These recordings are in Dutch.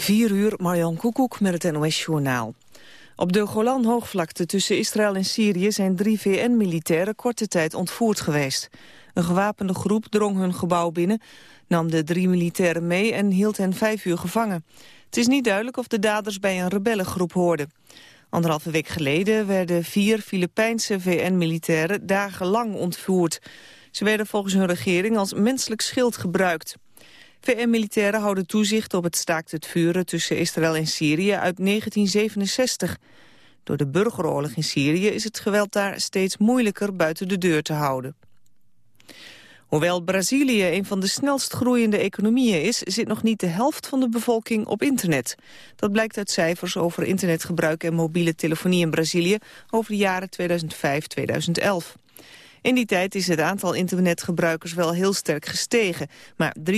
4 uur, Marjan Koekoek met het NOS-journaal. Op de Golan-hoogvlakte tussen Israël en Syrië zijn drie VN-militairen korte tijd ontvoerd geweest. Een gewapende groep drong hun gebouw binnen, nam de drie militairen mee en hield hen vijf uur gevangen. Het is niet duidelijk of de daders bij een rebellengroep hoorden. Anderhalve week geleden werden vier Filipijnse VN-militairen dagenlang ontvoerd. Ze werden volgens hun regering als menselijk schild gebruikt. VN-militairen houden toezicht op het staakt het vuren tussen Israël en Syrië uit 1967. Door de burgeroorlog in Syrië is het geweld daar steeds moeilijker buiten de deur te houden. Hoewel Brazilië een van de snelst groeiende economieën is... zit nog niet de helft van de bevolking op internet. Dat blijkt uit cijfers over internetgebruik en mobiele telefonie in Brazilië... over de jaren 2005-2011. In die tijd is het aantal internetgebruikers wel heel sterk gestegen. Maar 53%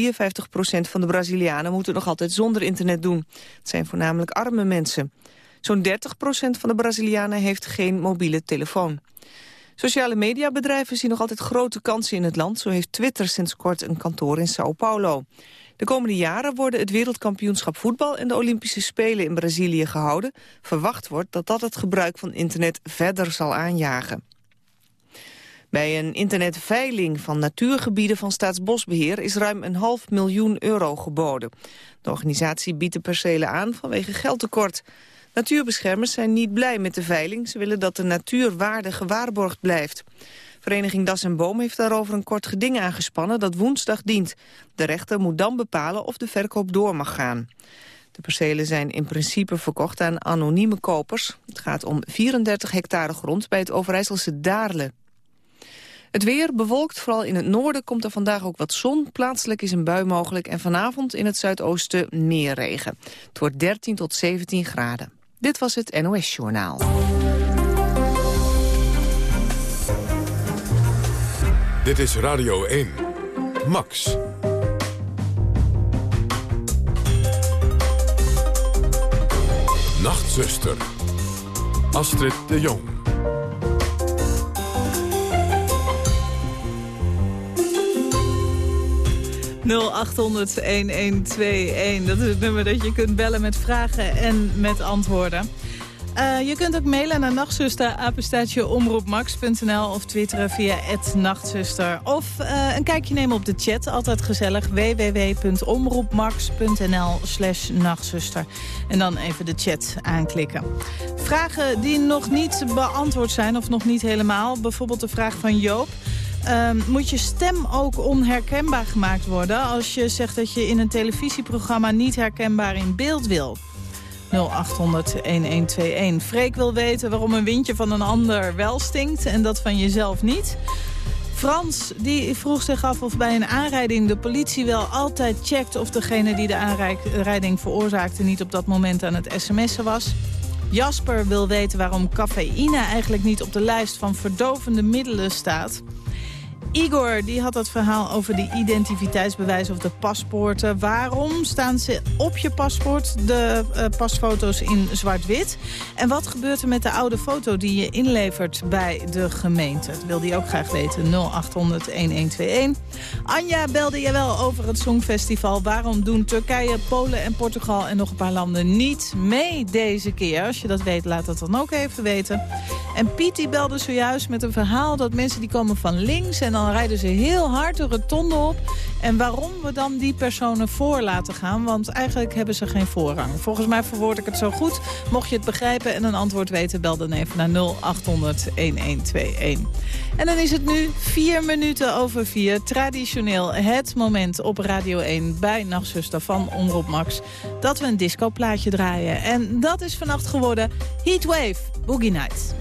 van de Brazilianen moeten nog altijd zonder internet doen. Het zijn voornamelijk arme mensen. Zo'n 30% van de Brazilianen heeft geen mobiele telefoon. Sociale mediabedrijven zien nog altijd grote kansen in het land. Zo heeft Twitter sinds kort een kantoor in Sao Paulo. De komende jaren worden het wereldkampioenschap voetbal... en de Olympische Spelen in Brazilië gehouden. Verwacht wordt dat dat het gebruik van internet verder zal aanjagen. Bij een internetveiling van natuurgebieden van Staatsbosbeheer is ruim een half miljoen euro geboden. De organisatie biedt de percelen aan vanwege geldtekort. Natuurbeschermers zijn niet blij met de veiling. Ze willen dat de natuurwaarde gewaarborgd blijft. Vereniging Das en Boom heeft daarover een kort geding aangespannen dat woensdag dient. De rechter moet dan bepalen of de verkoop door mag gaan. De percelen zijn in principe verkocht aan anonieme kopers. Het gaat om 34 hectare grond bij het Overijsselse Daarle. Het weer bewolkt, vooral in het noorden komt er vandaag ook wat zon. Plaatselijk is een bui mogelijk en vanavond in het zuidoosten meer regen. Het wordt 13 tot 17 graden. Dit was het NOS Journaal. Dit is Radio 1. Max. Nachtzuster. Astrid de Jong. Dat is het nummer dat je kunt bellen met vragen en met antwoorden. Uh, je kunt ook mailen naar nachtzuster, of twitteren via nachtzuster. Of uh, een kijkje nemen op de chat, altijd gezellig, www.omroepmax.nl slash nachtzuster. En dan even de chat aanklikken. Vragen die nog niet beantwoord zijn of nog niet helemaal, bijvoorbeeld de vraag van Joop... Um, moet je stem ook onherkenbaar gemaakt worden... als je zegt dat je in een televisieprogramma niet herkenbaar in beeld wil? 0800-1121. Freek wil weten waarom een windje van een ander wel stinkt en dat van jezelf niet. Frans die vroeg zich af of bij een aanrijding de politie wel altijd checkt... of degene die de aanrijding veroorzaakte niet op dat moment aan het sms'en was. Jasper wil weten waarom cafeïne eigenlijk niet op de lijst van verdovende middelen staat. Igor die had het verhaal over de identiteitsbewijzen of de paspoorten. Waarom staan ze op je paspoort, de uh, pasfoto's in zwart-wit? En wat gebeurt er met de oude foto die je inlevert bij de gemeente? Dat wilde hij ook graag weten. 0800-1121. Anja belde je wel over het Songfestival. Waarom doen Turkije, Polen en Portugal en nog een paar landen niet mee deze keer? Als je dat weet, laat dat dan ook even weten. En Piet die belde zojuist met een verhaal dat mensen die komen van links... en dan rijden ze heel hard de rotonde op. En waarom we dan die personen voor laten gaan, want eigenlijk hebben ze geen voorrang. Volgens mij verwoord ik het zo goed. Mocht je het begrijpen en een antwoord weten, bel dan even naar 0800-1121. En dan is het nu vier minuten over vier. Traditioneel het moment op Radio 1 bij Nachtzuster van Omroep Max... dat we een discoplaatje draaien. En dat is vannacht geworden Heatwave Boogie Nights.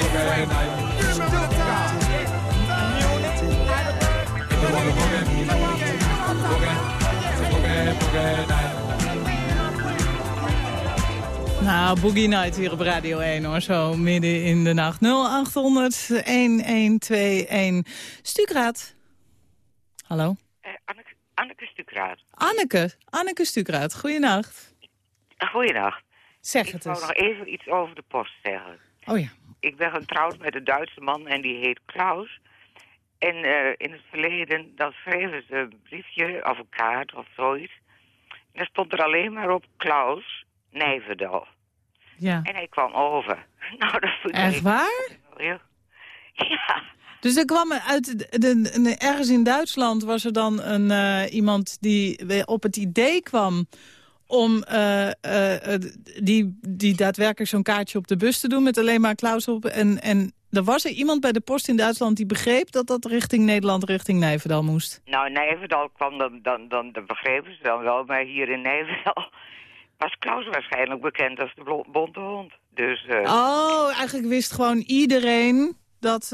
If you boogie, boogie, boogie, boogie night. Nou, Boogie Night hier op Radio 1 hoor, zo midden in de nacht. 0800 1121. Stukraad. Hallo? Eh, Anneke, Anneke Stukraat. Anneke. Anneke Stukraad, goeienacht. Goeiedag. Zeg Ik het wou eens. nog even iets over de post zeggen. Oh ja. Ik ben getrouwd met een Duitse man en die heet Klaus. En eh, in het verleden, dan schreven ze een briefje of een kaart of zoiets. En daar stond er alleen maar op Klaus Nijverdal. Ja. En hij kwam over. Nou, dat vond Echt ik waar? Ja, Dus er kwam uit de, de- de- ergens in Duitsland was er dan een, eh, iemand die op het idee kwam om eh, eh, eh, die, die daadwerkelijk zo'n kaartje op de bus te doen met alleen maar Klaus op. En, en er was er iemand bij de post in Duitsland die begreep dat dat richting Nederland, richting Nijverdal moest. nou Nijverdal kwam dan, dan, dan, dat begrepen ze dan wel. Maar hier in Nijverdal was Klaus waarschijnlijk bekend als de bonte hond. Dus... Oh, eigenlijk wist gewoon iedereen dat,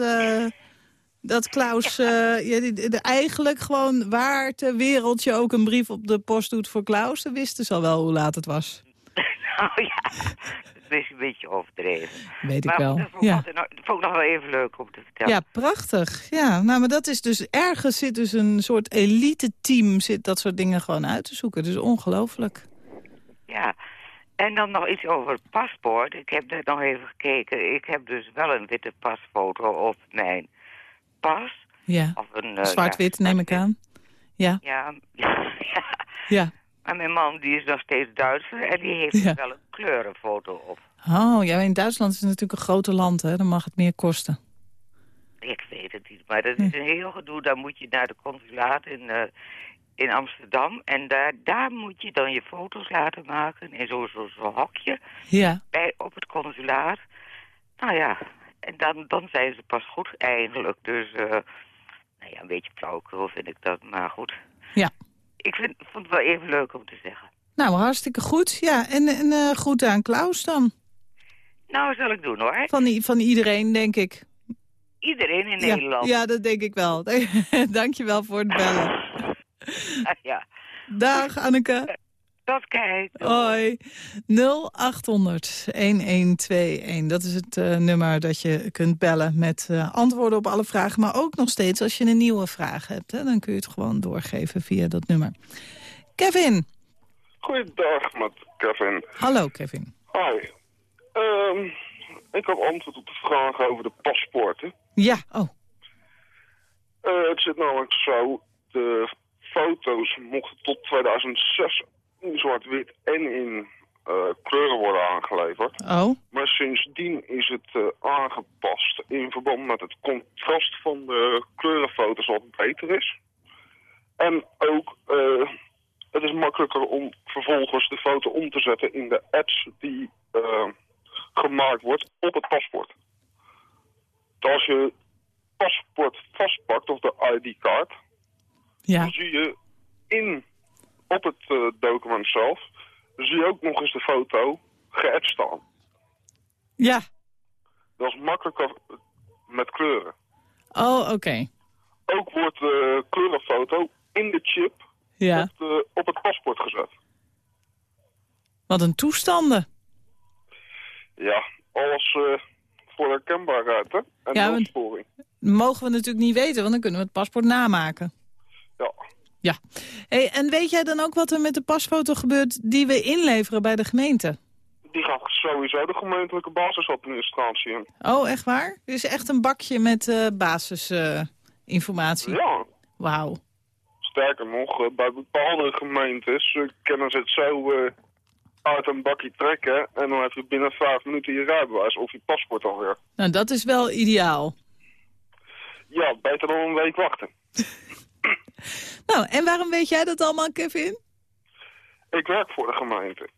dat Klaus eh, ja, eigenlijk gewoon waar ter wereld je ook een brief op de post doet voor Klaus. Dan wisten ze al wel hoe laat het was. Nou ja, dat is een beetje overdreven. Weet ik maar wel. dat vond, ik Ja. altijd nog, dat vond ik nog wel even leuk om te vertellen. ja, prachtig. Ja, nou, maar dat is dus ergens zit dus een soort elite team zit dat soort dingen gewoon uit te zoeken. Dus ongelooflijk. Ja. En dan nog iets over het paspoort. Ik heb net nog even gekeken. Ik heb dus wel een witte pasfoto op mijn pas. Ja, eh, zwart-wit ja, neem ik aan. Ja, Ja, ja. Maar mijn man die is nog steeds Duitser en die heeft Ja. wel een kleurenfoto op. Oh, ja, in Duitsland is het natuurlijk een grote land, hè. Dan mag het meer kosten. Ik weet het niet, maar dat is een heel gedoe. Dan moet je naar de consulaat in, eh, in Amsterdam. En daar, daar moet je dan je foto's laten maken in zo'n zo, zo hokje Ja, bij, op het consulaat. Nou ja, en dan, dan zijn ze pas goed eigenlijk. Dus, eh, nou ja, een beetje flauwekul vind ik dat, maar goed. ja. Ik vind, vond het wel even leuk om te zeggen. Nou, hartstikke goed. Ja, en, en eh, goed aan Klaus dan. Nou, zal ik doen hoor. Van, van iedereen, denk ik. Iedereen in Ja, Nederland. ja, dat denk ik wel. Dank je wel voor het bellen. ja. Dag, Anneke. Tot kijk. Hoi. 0800 1121. Dat is het eh, nummer dat je kunt bellen met eh, antwoorden op alle vragen. Maar ook nog steeds als je een nieuwe vraag hebt. Hè, dan kun je het gewoon doorgeven via dat nummer. Kevin. Goeiedag, met Kevin. Hallo, Kevin. Hi. Ehm, ik heb antwoord op de vraag over de paspoorten. Ja, oh. Eh, het zit namelijk zo, de foto's mochten tot 2006 in zwart-wit en in eh, kleuren worden aangeleverd. Oh, Maar sindsdien is het eh, aangepast in verband met het contrast van de kleurenfoto's wat beter is. En ook, eh, het is makkelijker om vervolgens de foto om te zetten in de apps die gemaakt wordt op het paspoort. Dus Als je paspoort vastpakt of de ID-kaart, ja. dan zie je in, op het eh, document zelf, zie je ook nog eens de foto geëdit staan. Ja. Dat is makkelijker met kleuren. Oh, oké. Ook wordt de kleurenfoto in de chip Ja. op, de- op het paspoort gezet. Wat een toestanden. Ja, alles eh, voor herkenbaarheid hè? en Ja. Mogen we natuurlijk niet weten, want dan kunnen we het paspoort namaken. Ja. Ja. Hey, en weet jij dan ook wat er met de pasfoto gebeurt die we inleveren bij de gemeente? Die gaat sowieso de gemeentelijke basisadministratie in. Oh, echt waar? Is echt een bakje met eh, basisinformatie. Ja, Wauw. sterker nog, eh, bij bepaalde gemeentes eh, kunnen ze het zo uit een bakje trekken... en dan heb je binnen vijf minuten je rijbewijs of je paspoort alweer. Nou, dat is wel ideaal. Ja, beter dan een week wachten. Nou, en waarom weet jij dat allemaal, Kevin? Ik werk voor de gemeente.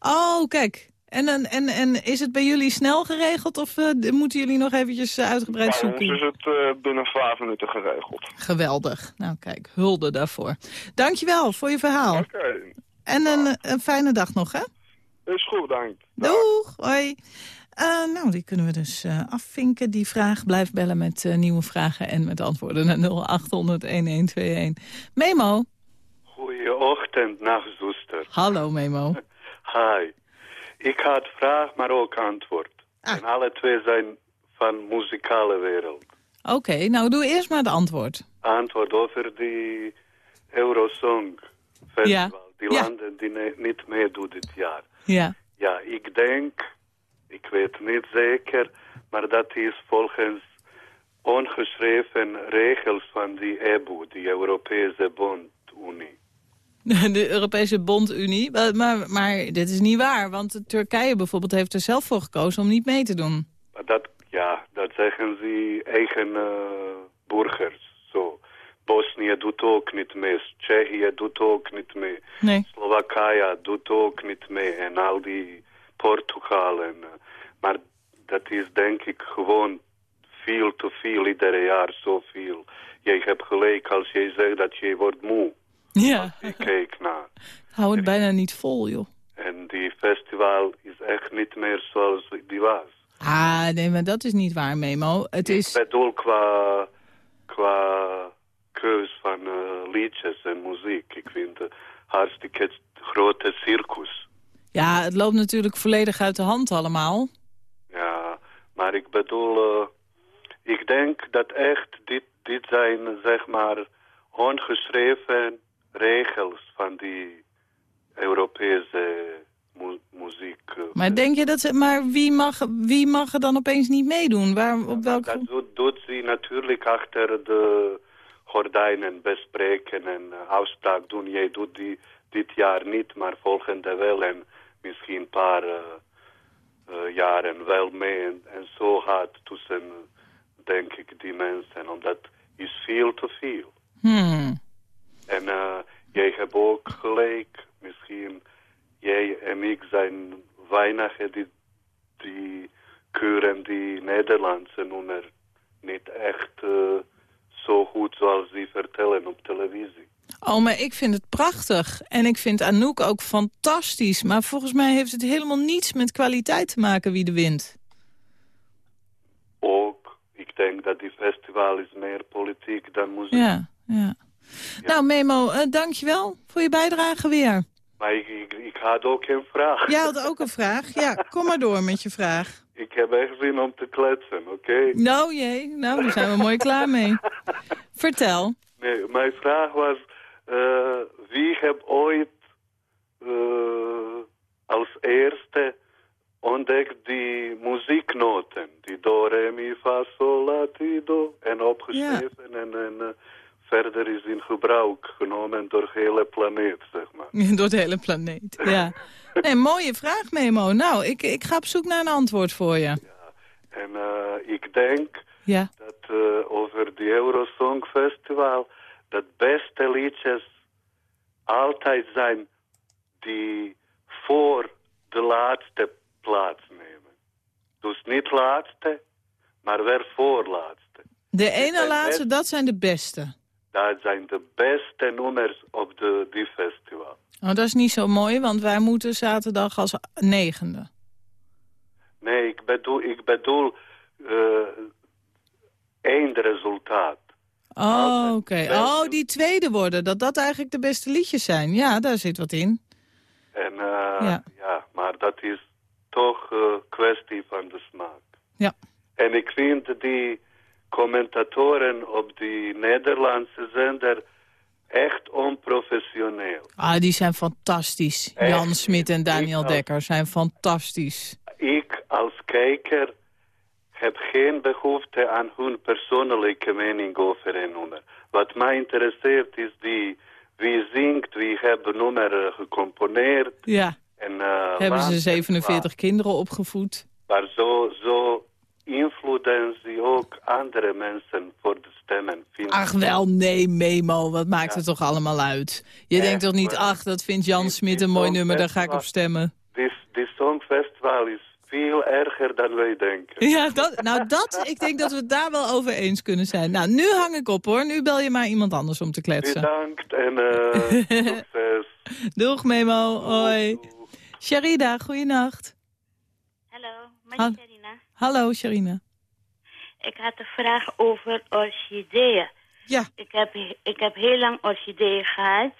Oh, kijk. En, en, en is het bij jullie snel geregeld of eh, moeten jullie nog eventjes eh, uitgebreid ons zoeken? is het eh, binnen vijf minuten geregeld. Geweldig. Nou, kijk, hulde daarvoor. Dankjewel voor je verhaal. Oké, En een, een fijne dag nog, hè? is goed, dank. Doeg, hoi. Eh, nou, die kunnen we dus eh, afvinken, die vraag. Blijf bellen met eh, nieuwe vragen en met antwoorden naar 0800-1121. Memo. Goeieochtend, nachtzuster. Hallo, Memo. Hi. Ik had vraag, maar ook antwoord. Ah. En alle twee zijn van muzikale wereld. Oké, nou doe eerst maar het antwoord. Antwoord over die Eurosong Festival. Ja. Die Ja. landen die niet meedoen dit jaar. Ja. Ja, ik denk, ik weet niet zeker, maar dat is volgens ongeschreven regels van die EBU, die Europese Bondunie. De Europese Bondunie. Maar, maar, maar dit is niet waar, want Turkije bijvoorbeeld heeft er zelf voor gekozen om niet mee te doen. Dat, ja, dat zeggen ze eigen eh, burgers. Zo. Bosnië doet ook niet mee, Tsjechië doet ook niet mee, Nee. Slowakije doet ook niet mee en al die Portugal. En, eh, maar dat is denk ik gewoon veel te veel, iedere jaar zoveel. Jij hebt gelijk als jij zegt dat je wordt moe. Ja, Ik kijk naar. hou het bijna niet vol, joh. En die festival is echt niet meer zoals die was. Ah, nee, maar dat is niet waar, Memo. Het is... Ik bedoel qua, qua keus van eh, liedjes en muziek. Ik vind het hartstikke grote circus. Ja, het loopt natuurlijk volledig uit de hand allemaal. Maar ik bedoel, eh, ik denk dat echt dit, dit zijn zeg maar ongeschreven regels van die Europese mu- muziek. eh, Maar denk je dat ze... Maar wie mag, wie mag er dan opeens niet meedoen? Waar, op welk... Dat doet, doet ze natuurlijk achter de gordijnen bespreken en eh, afspraak doen. Jij doet die dit jaar niet, maar volgende wel. En misschien een paar eh, eh, jaren wel mee. En, en zo gaat tussen, eh, denk ik, die mensen. Omdat is veel te veel. Hmm. En eh, jij hebt ook gelijk. Misschien jij en ik zijn weinigen die, die keuren die Nederlandse nummer niet echt eh, zo goed zoals ze vertellen op televisie. Oh, maar ik vind het prachtig. En ik vind Anouk ook fantastisch. Maar volgens mij heeft het helemaal niets met kwaliteit te maken wie de wint. Ook, ik denk dat die festival is meer politiek dan muziek. Ja, ja. Nou, Memo, eh, dankjewel voor je bijdrage weer. Maar ik, ik, ik had ook een vraag. Jij had ook een vraag. Ja, kom maar door met je vraag. Ik heb echt zin om te kletsen, oké? Nou jee, nou daar zijn we mooi klaar mee. Vertel. Nee, mijn vraag was, eh, wie heeft ooit eh, als eerste ontdekt die muzieknoten? Die do, re, mi, fa, sol, la, ti, do. En opgeschreven en, en eh, verder is in gebruik genomen. door de hele planeet, zeg maar. Door de hele planeet, ja. Nee, mooie vraag, Memo. Nou, ik, ik ga op zoek naar een antwoord voor je. En eh, ik denk Ja. dat over die Eurosong Festival... dat beste liedjes altijd zijn die voor de laatste plaats nemen. Dus niet laatste, maar weer voor laatste. De ene laatste, dat zijn de beste. Dat zijn de beste nummers op de, die festival. Oh, dat is niet zo mooi, want wij moeten zaterdag als negende. Nee, ik bedoel, ik bedoel eh eindresultaat. Oh, oké. Oh, die tweede worden, dat dat eigenlijk de beste liedjes zijn. Ja, daar zit wat in. En eh, Ja. ja. maar dat is toch een kwestie van de smaak. Ja. En ik vind die commentatoren op die Nederlandse zender echt onprofessioneel. Ah, die zijn fantastisch. Echt Jan. Smit en Daniel. Dekker zijn fantastisch. Ik als kijker heb geen behoefte aan hun persoonlijke mening over een nummer. Wat mij interesseert is die, wie zingt, wie heeft een nummer gecomponeerd. Ja, En, eh, hebben ze en 47 kinderen opgevoed. Maar zo, zo invloeden ze ook andere mensen voor de stemmen. Ach wel, nee, Memo, wat maakt het toch allemaal uit? Je Echt denkt toch niet, ach, dat vindt Jan Smit een mooi nummer, daar ga ik op stemmen. Die Songfestival is veel erger dan wij denken. Ja, dat, nou dat, ik denk dat we het daar wel over eens kunnen zijn. Nou, nu hang ik op hoor, nu bel je maar iemand anders om te kletsen. Bedankt en eh, succes. Doeg Memo, hoi. Sharida, goeienacht. Hallo, Hal- Sharina. Hallo Sharina. Ik had een vraag over orchideeën. Ja, Ik heb, ik heb heel lang orchideeën gehad.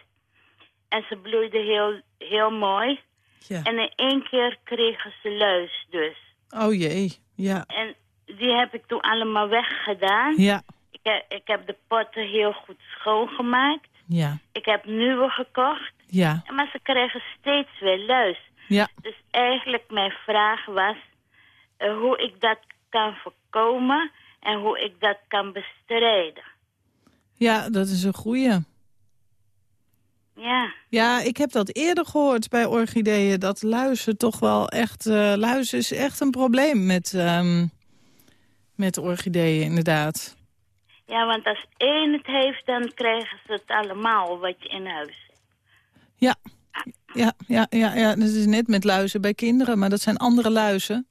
En ze bloeiden heel, heel mooi. Ja. En in één keer kregen ze luis dus. Oh jee, ja. En die heb ik toen allemaal weggedaan. Ja, Ik, heb, ik heb de potten heel goed schoongemaakt. ja, Ik heb nieuwe gekocht. ja, Maar ze krijgen steeds weer luis. ja. Dus eigenlijk mijn vraag was eh, hoe ik dat kan voorkomen en hoe ik dat kan bestrijden. Ja, dat is een goeie. Ja, Ja, ik heb dat eerder gehoord bij orchideeën. Dat luizen toch wel echt... eh luizen is echt een probleem met, ehm, met orchideeën, inderdaad. ja, want als één het heeft, dan krijgen ze het allemaal wat je in huis hebt. Ja, ja, ja, ja, ja. Dat is net met luizen bij kinderen, maar dat zijn andere luizen.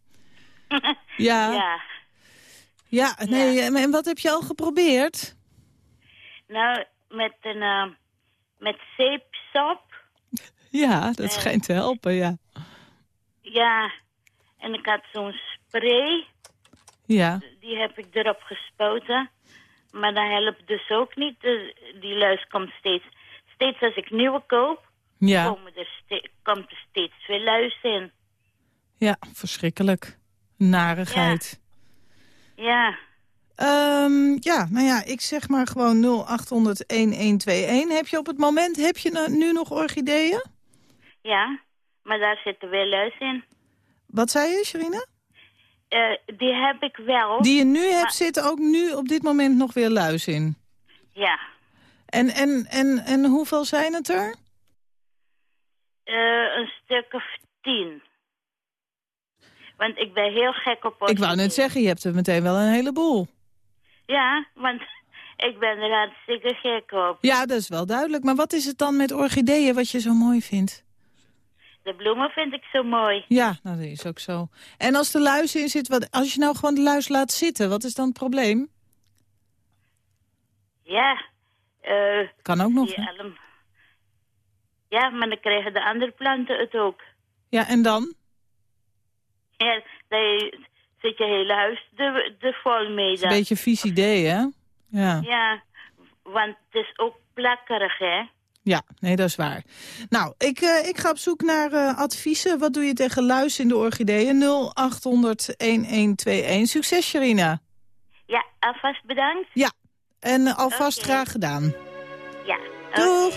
Ja, ja, Ja, nee, en wat heb je al geprobeerd? nou, met een eh, met zeepsop. Ja, dat schijnt te helpen, ja. Ja, en ik had zo'n spray, Ja, die heb ik erop gespoten. Maar dat helpt dus ook niet. Dus die luis komt steeds, steeds als ik nieuwe koop, ja, komen er ste- komt er steeds weer luis in. ja, verschrikkelijk. Narigheid. Ja, Ehm, ja, nou ja, ik zeg maar gewoon 0800-1121. Heb je op het moment, heb je nou nu nog orchideeën? ja, maar daar zitten weer luis in. Wat zei je, Sharina? Eh, die heb ik wel. Die je nu hebt, zitten ook nu op dit moment nog weer luis in. Ja, En, en, en, en hoeveel zijn het er? eh, een stuk of tien. Want ik ben heel gek op Ik wou net orchideeën. zeggen, je hebt er meteen wel een heleboel. Ja, want ik ben er hartstikke gek op. Ja, dat is wel duidelijk. Maar wat is het dan met orchideeën wat je zo mooi vindt? De bloemen vind ik zo mooi. Ja, nou, dat is ook zo. En als de luis in zit, wat, als je nou gewoon de luis laat zitten, wat is dan het probleem? Ja, eh Kan ook nog. allem- Ja, maar dan krijgen de andere planten het ook. Ja, en dan? Ja, zit je hele huis er, er vol mee Een beetje vies idee, hè? Ja. Ja, want het is ook plakkerig, hè? Ja, nee, dat is waar. Nou, ik, eh, ik ga op zoek naar eh, adviezen. Wat doe je tegen luis in de orchideeën? 0800-1121. Succes, Sharina. Ja, alvast bedankt. Ja, en alvast graag gedaan. Ja. Doeg.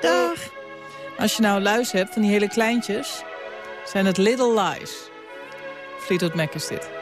Dag. Als je nou luis hebt van die hele kleintjes, zijn het Little Lies. Fleetwood Mac is dit.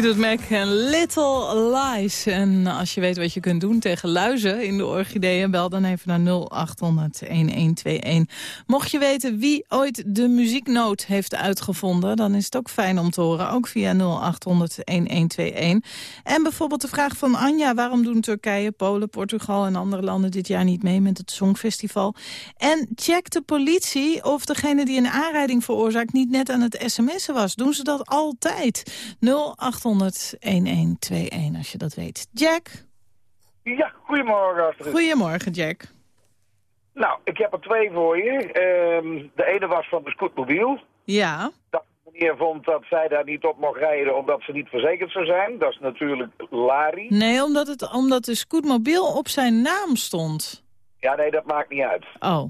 Fleetwood Mac en Little Lies. En als je weet wat je kunt doen tegen luizen in de orchideeën... bel dan even naar 0800-1121. Mocht je weten wie ooit de muzieknoot heeft uitgevonden... dan is het ook fijn om te horen, ook via 0800-1121. En bijvoorbeeld de vraag van Anja... waarom doen Turkije, Polen, Portugal en andere landen dit jaar niet mee... met het Songfestival? En check de politie of degene die een aanrijding veroorzaakt... niet net aan het sms'en was. Doen ze dat altijd? 0800-1121 als je dat weet. Jack? Ja, goedemorgen Astrid. Goedemorgen, Jack. Nou, ik heb er twee voor je. Ehm, de ene was van de scootmobiel. Ja. Dat de meneer vond dat zij daar niet op mocht rijden omdat ze niet verzekerd zou zijn. Dat is natuurlijk Lari. Nee, omdat, het, omdat de scootmobiel op zijn naam stond. Ja, nee, dat maakt niet uit. Oh,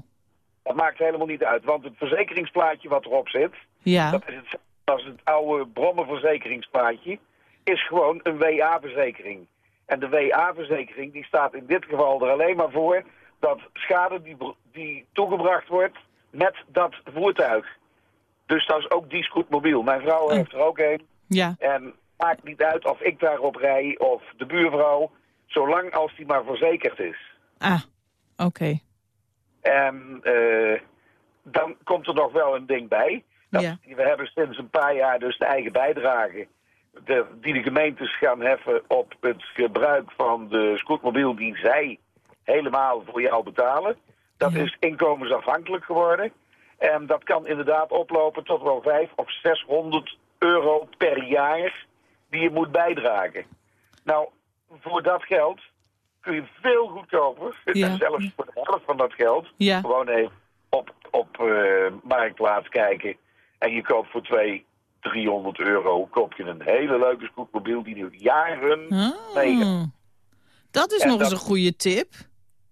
Dat maakt helemaal niet uit, want het verzekeringsplaatje wat erop zit... ja. dat is als het oude brommenverzekeringsplaatje... is gewoon een WA-verzekering. En de WA-verzekering die staat in dit geval er alleen maar voor... dat schade die, die toegebracht wordt met dat voertuig. Dus dat is ook die scootmobiel. Mijn vrouw Oh. heeft er ook een. Ja, En maakt niet uit of ik daarop rij of de buurvrouw... zolang als die maar verzekerd is. ah, oké. En eh, dan komt er nog wel een ding bij. Dat, Ja. We hebben sinds een paar jaar dus de eigen bijdrage... De, die de gemeentes gaan heffen op het gebruik van de scootmobiel... die zij helemaal voor jou betalen. Dat Ja. is inkomensafhankelijk geworden. En dat kan inderdaad oplopen tot wel 500 of 600 euro per jaar... die je moet bijdragen. Nou, voor dat geld kun je veel goedkoper... Ja. en zelfs voor de helft van dat geld... Ja. gewoon even op, op eh, Marktplaats kijken... en je koopt voor 200, 300 euro... koop je een hele leuke scootmobiel die nu jaren. Ah, dat is En nog eens een goede tip.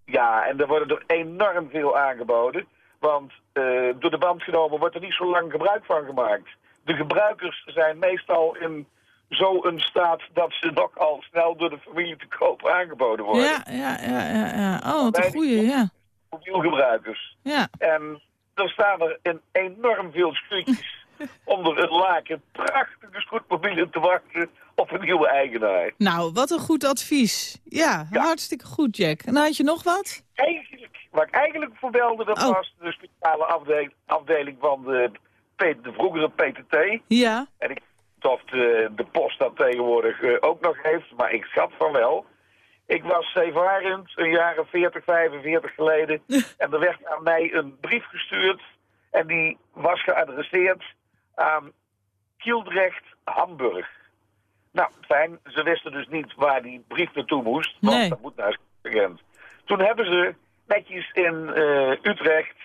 Ja, en er worden er enorm veel aangeboden. Want eh, door de band genomen wordt er niet zo lang gebruik van gemaakt. De gebruikers zijn meestal in zo'n staat dat ze nogal snel door de familie te koop aangeboden worden. Ja, ja, ja, ja, ja. Oh, wat een goeie, ja. Mobielgebruikers. Ja, En er staan er in enorm veel schuurtjes onder het laken prachtige scootmobielen te wachten op een nieuwe eigenaar. nou, wat een goed advies. Ja, Ja. hartstikke goed, Jack. En had je nog wat? Eigenlijk, waar ik eigenlijk voor belde, dat Oh. was de speciale afdeling, afdeling van de, de vroegere PTT. Ja, En ik of de, de post dat tegenwoordig eh, ook nog heeft, maar ik schat van wel. Ik was zeevarend een jaren 40, 45 geleden. en er werd aan mij een brief gestuurd. En die was geadresseerd aan Kieldrecht, Hamburg. Nou, fijn. Ze wisten dus niet waar die brief naartoe moest. Want Nee. dat moet naar Gent. Toen hebben ze netjes in eh, Utrecht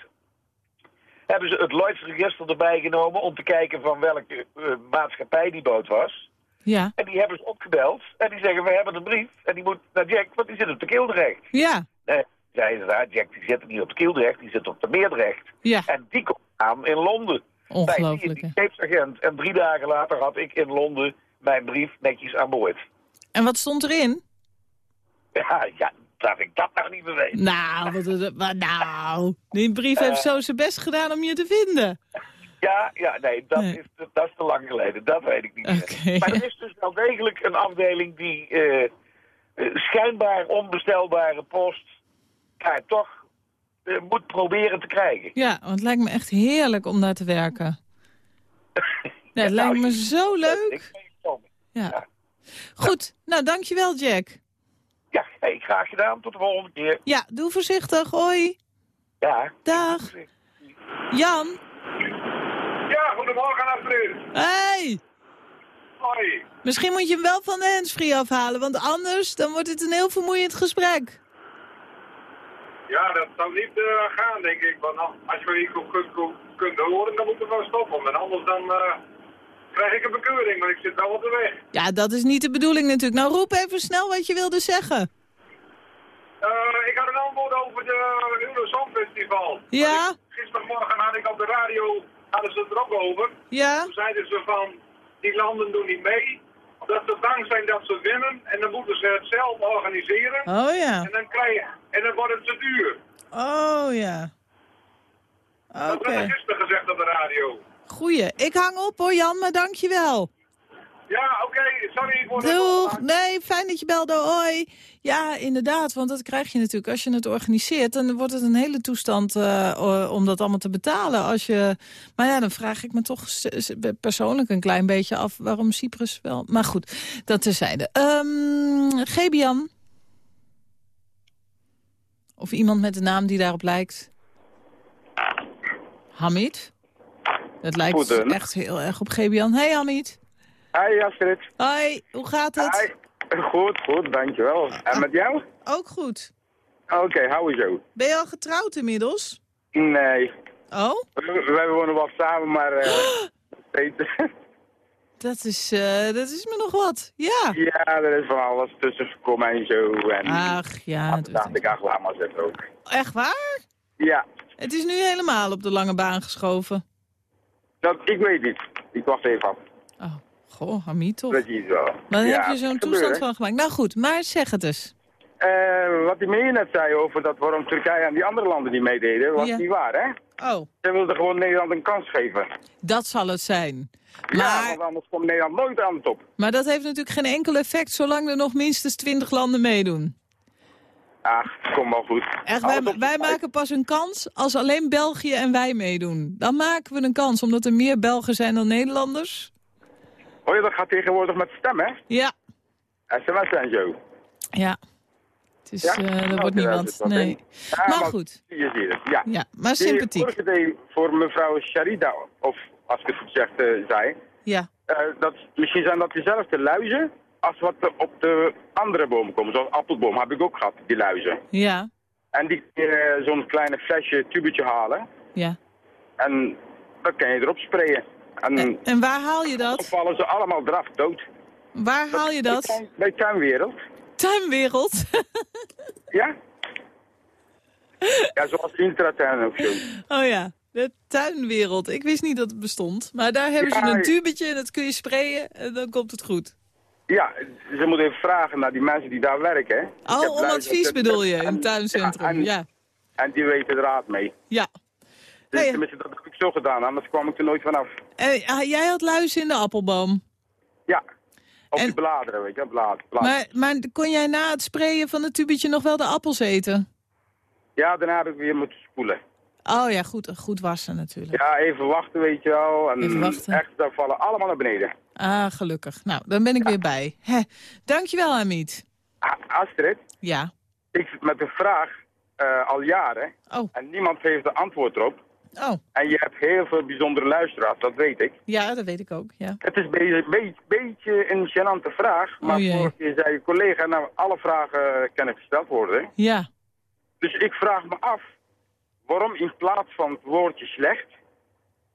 hebben ze het Lloyds register erbij genomen om te kijken van welke eh, maatschappij die boot was. ja, En die hebben ze opgebeld en die zeggen we hebben een brief en die moet naar Jack, want die zit op de Kildrecht. ja, Nee, zei ze daar, Jack die zit niet op de Kildrecht, die zit op de Meerdrecht. ja. En die komt aan in Londen. Ongelooflijk, scheepsagent. En drie dagen later had ik in Londen mijn brief netjes aan boord. En wat stond erin? Ja, ja, dat ik dat nou niet meer weet. Nou, wat, wat, nou, die brief heeft zo zijn best gedaan om je te vinden. Ja, ja, nee, dat, Nee. Is, te- dat is te lang geleden. Dat weet ik niet meer. Maar er is dus wel degelijk een afdeling die eh, eh, schijnbaar onbestelbare post ja, toch eh, moet proberen te krijgen. Ja, want het lijkt me echt heerlijk om daar te werken. Ja, het lijkt me zo leuk. Ik wel. Ja. Goed, nou dankjewel Jack. Ja, hey, graag gedaan. Tot de volgende keer. Ja, doe voorzichtig. Hoi. Ja. Dag. Jan. Ja, goedemorgen Astrid. Hey. Hoi. Misschien moet je hem wel van de handsfree afhalen, want anders dan wordt het een heel vermoeiend gesprek. Ja, dat zou niet eh, gaan, denk ik. Want als- je me niet goed kunt, kunt, kunt horen, dan moeten we wel stoppen. En anders dan eh, krijg ik een bekeuring, maar ik zit wel op de weg. Ja, dat is niet de bedoeling natuurlijk. Nou, roep even snel wat je wilde zeggen. Eh, ik had een antwoord over de Euro Songfestival. Ja? Gistermorgen had ik op de radio, hadden ze het er ook over. Ja? Toen zeiden ze van, die landen doen niet mee. Omdat ze bang zijn dat ze winnen. En dan moeten ze het zelf organiseren. Oh ja. En dan, krijg je, en dan wordt het te duur. Oh ja. Dat Oké. werd er gisteren gezegd op de radio. Goeie. Ik hang op hoor Jan, maar dankjewel. Ja, oké, sorry. Ik word Doeg! Nee, fijn dat je belde. Hoi. Ja, inderdaad, want dat krijg je natuurlijk. Als je het organiseert, dan wordt het een hele toestand eh, om dat allemaal te betalen. Als je... Maar ja, dan vraag ik me toch persoonlijk een klein beetje af waarom Cyprus wel... Maar goed, dat terzijde. Um, Gebian? Of iemand met een naam die daarop lijkt? Hamid? Dat lijkt Goeden. echt heel erg op Gebian. Hey Hamid. Hi Astrid. Hoi, hoe gaat het? Hi. Goed, goed, dankjewel. En met jou? Ook goed. Oké, how is you? Ben je al getrouwd inmiddels? Nee. Oh? We- Wij wonen wel samen, maar... eh. Dat is, eh, dat is me nog wat. Ja. ja, er is van alles tussen gekomen en zo. En Ach, ja. toen dacht ik, ach, laat maar zitten ook. Echt waar? Ja, Het is nu helemaal op de lange baan geschoven. dat, ik weet niet. Ik wacht even af. Goh, Hamid toch? Dat wel. Dan Ja, heb je zo'n toestand van gemaakt. Nou goed, maar zeg het eens. Eh, wat die meneer net zei over dat waarom Turkije en die andere landen niet meededen, was Ja. niet waar, hè? Oh. Ze wilden gewoon Nederland een kans geven. Dat zal het zijn. Ja, want anders komt Nederland nooit aan de top. Maar dat heeft natuurlijk geen enkel effect zolang er nog minstens twintig landen meedoen. Ach, kom wel goed. Echt, wij, wij maken pas een kans als alleen België en wij meedoen. Dan maken we een kans, omdat er meer Belgen zijn dan Nederlanders. Hoor je, dat gaat tegenwoordig met stem, hè? Ja. SMS en zo. Ja. Het is, Ja? Nou, wordt zit wat Nee. Ja, Maar goed. Je ziet het, ja. Ja, maar sympathiek. voor mevrouw Sharida, of als ik het goed zeg, eh, zei... Ja. eh, dat, misschien zijn dat dezelfde luizen als wat op de andere bomen komen. Zoals appelboom heb ik ook gehad, die luizen. Ja. En die zo'n kleine flesje, tubetje halen. Ja. En dan kan je erop sprayen. En, En waar haal je dan dat? vallen ze allemaal eraf dood. Waar haal je dat? Bij tuinwereld. Tuinwereld? Ja? Ja, zoals intratuin of zo. Oh ja, de tuinwereld. Ik wist niet dat het bestond. Maar daar hebben Ja, ze een je- tubetje en dat kun je sprayen en dan komt het goed. Ja, ze moeten even vragen naar die mensen die daar werken. hè. Heb Oh, om advies bedoel je, in het tuincentrum. Ja, en die weten er raad mee. ja. Dus tenminste, dat heb ik zo gedaan, anders kwam ik er nooit vanaf. Eh, ah, jij had luizen in de appelboom. Ja, op die bladeren, weet je, blad, blad. Maar, maar kon jij na het sprayen van het tubetje nog wel de appels eten? Ja, daarna heb ik weer moeten spoelen. Oh ja, goed, goed wassen natuurlijk. Ja, even wachten, weet je wel. En Even wachten. echt, daar vallen allemaal naar beneden. Ah, gelukkig. Nou, dan ben ik weer bij. Hè. Dankjewel, Hamid. A- Astrid, Ja. ik zit met een vraag eh, al jaren. Oh. En niemand heeft de antwoord erop. Oh, En je hebt heel veel bijzondere luisteraars, dat weet ik. ja, dat weet ik ook, ja. Het is een beetje, een gênante vraag, maar Oh vorige keer zei je collega, nou, alle vragen kunnen gesteld worden. Ja. Dus ik vraag me af, waarom in plaats van het woordje slecht,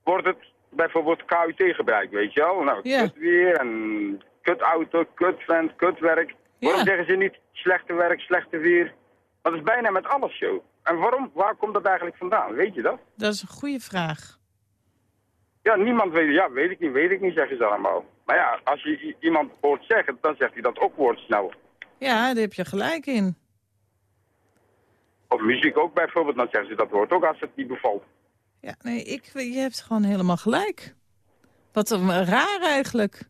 wordt het bijvoorbeeld KUT gebruikt, weet je wel? Nou, Ja. kut weer en kutauto, kutvent, kutwerk. Waarom Ja. zeggen ze niet slechte werk, slechte weer? Dat is bijna met alles zo. En waarom, waar komt dat eigenlijk vandaan, weet je dat? Dat is een goede vraag. Ja, niemand weet, ja, weet ik niet, weet ik niet, zeggen ze allemaal. Maar ja, als je iemand hoort zeggen, dan zegt hij dat ook woordsnel. Ja, daar heb je gelijk in. Of muziek ook bijvoorbeeld, dan zeggen ze dat woord ook als het niet bevalt. Ja, nee, ik, je hebt gewoon helemaal gelijk. Wat een raar eigenlijk.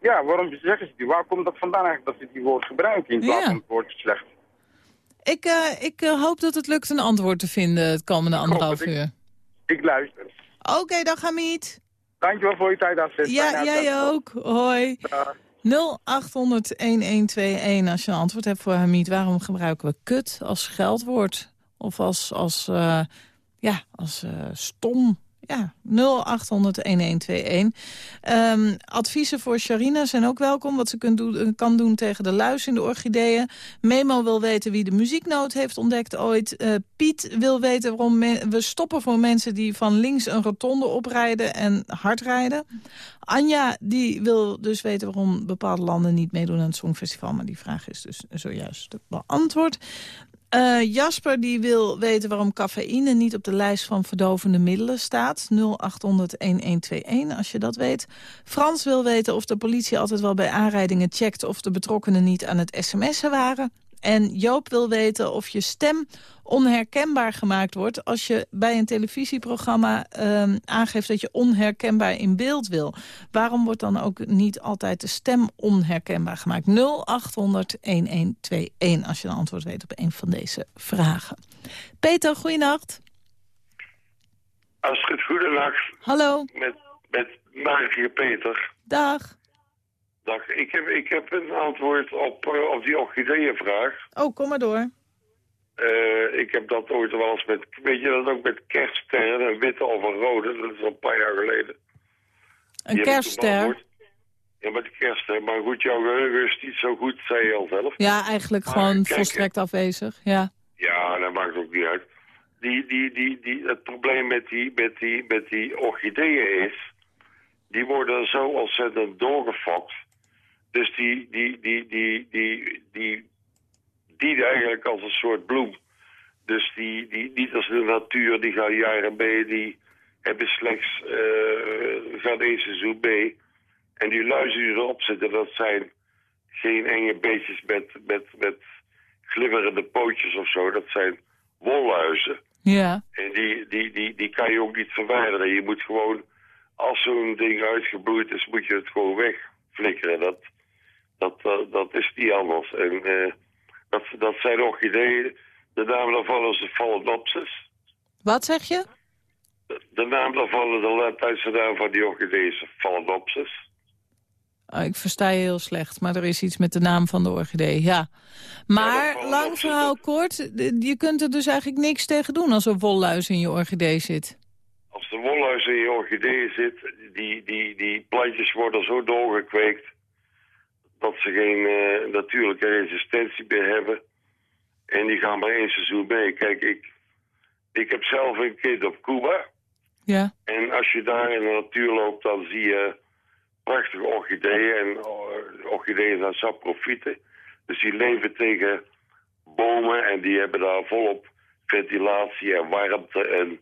Ja, waarom zeggen ze die? Waar komt dat vandaan eigenlijk dat ze die woord gebruiken in plaats Ja. van het woordje slecht? Ik, eh, ik eh, hoop dat het lukt een antwoord te vinden het komende anderhalf uur. Ik luister. Oké, dag Hamid. Dankjewel voor je tijd, Astrid. Ja, Fijne jij ook. Hoi. 0800-1121 als je een antwoord hebt voor Hamid. Waarom gebruiken we kut als scheldwoord? Of als, als, eh, ja, als stom? Ja, 0800-1121. Ehm, adviezen voor Sharina zijn ook welkom. Wat ze kunt doen, kan doen tegen de luis in de orchideeën. Memo wil weten wie de muzieknoot heeft ontdekt ooit. Eh, Piet wil weten waarom we stoppen voor mensen die van links een rotonde oprijden en hard rijden. Anja die wil dus weten waarom bepaalde landen niet meedoen aan het Songfestival. Maar die vraag is dus zojuist beantwoord. Eh, Jasper die wil weten waarom cafeïne niet op de lijst van verdovende middelen staat. 0800-1121 als je dat weet. Frans wil weten of de politie altijd wel bij aanrijdingen checkt... of de betrokkenen niet aan het sms'en waren. En Joop wil weten of je stem onherkenbaar gemaakt wordt... als je bij een televisieprogramma ehm, aangeeft dat je onherkenbaar in beeld wil. Waarom wordt dan ook niet altijd de stem onherkenbaar gemaakt? 0800-1121 als je een antwoord weet op een van deze vragen. Peter, goeienacht. Astrid, goedenacht. Hallo. Met, met Magie Peter. Dag. Dag. Ik heb, ik heb een antwoord op, eh, op die orchideeënvraag. Oh, kom maar door. Eh, ik heb dat ooit wel eens met, weet je dat ook met kerststerren, een witte of een rode, dat is al een paar jaar geleden. Een Die kerstster. Ja, met de kerstster. Maar goed, jouw geheugen is niet zo goed, zei je al zelf. Ja, eigenlijk Maar gewoon kijk, volstrekt afwezig. Ja. Ja, dat maakt ook niet uit. Die, die, die, die, het probleem met die, met, die, met die orchideeën is... die worden zo ontzettend doorgefokt. Dus die, die, die, die, die, die dienen eigenlijk als een soort bloem. Dus die, die niet als de natuur, die gaan jaren mee... die hebben slechts, eh gaan één seizoen mee... En die luizen die erop zitten, dat zijn geen enge beestjes met, met, met glimmerende pootjes of zo. Dat zijn wolluizen. Ja. En die, die, die, die kan je ook niet verwijderen. Je moet gewoon, als zo'n ding uitgebloeid is, moet je het gewoon wegflikkeren. Dat, dat, dat, dat is niet anders. En eh, dat, dat zijn orchideeën. De naam daarvan is de Phalaenopsis. Wat zeg je? De naam daarvan, de Latijnse naam van die orchidee is Phalaenopsis. Oh, ik versta je heel slecht, maar er is iets met de naam van de orchidee, ja. Maar, lang verhaal kort, je kunt er dus eigenlijk niks tegen doen als er wolluis in je orchidee zit. Als de wolluis in je orchidee zit, die, die, die plantjes worden zo doorgekweekt dat ze geen eh, natuurlijke resistentie meer hebben. En die gaan maar één seizoen mee. Kijk, ik, ik heb zelf een kind op Cuba. Ja. En als je daar in de natuur loopt, dan zie je prachtige orchideeën. En eh, orchideeën zijn saprofieten. Dus die leven tegen bomen en die hebben daar volop ventilatie en warmte. En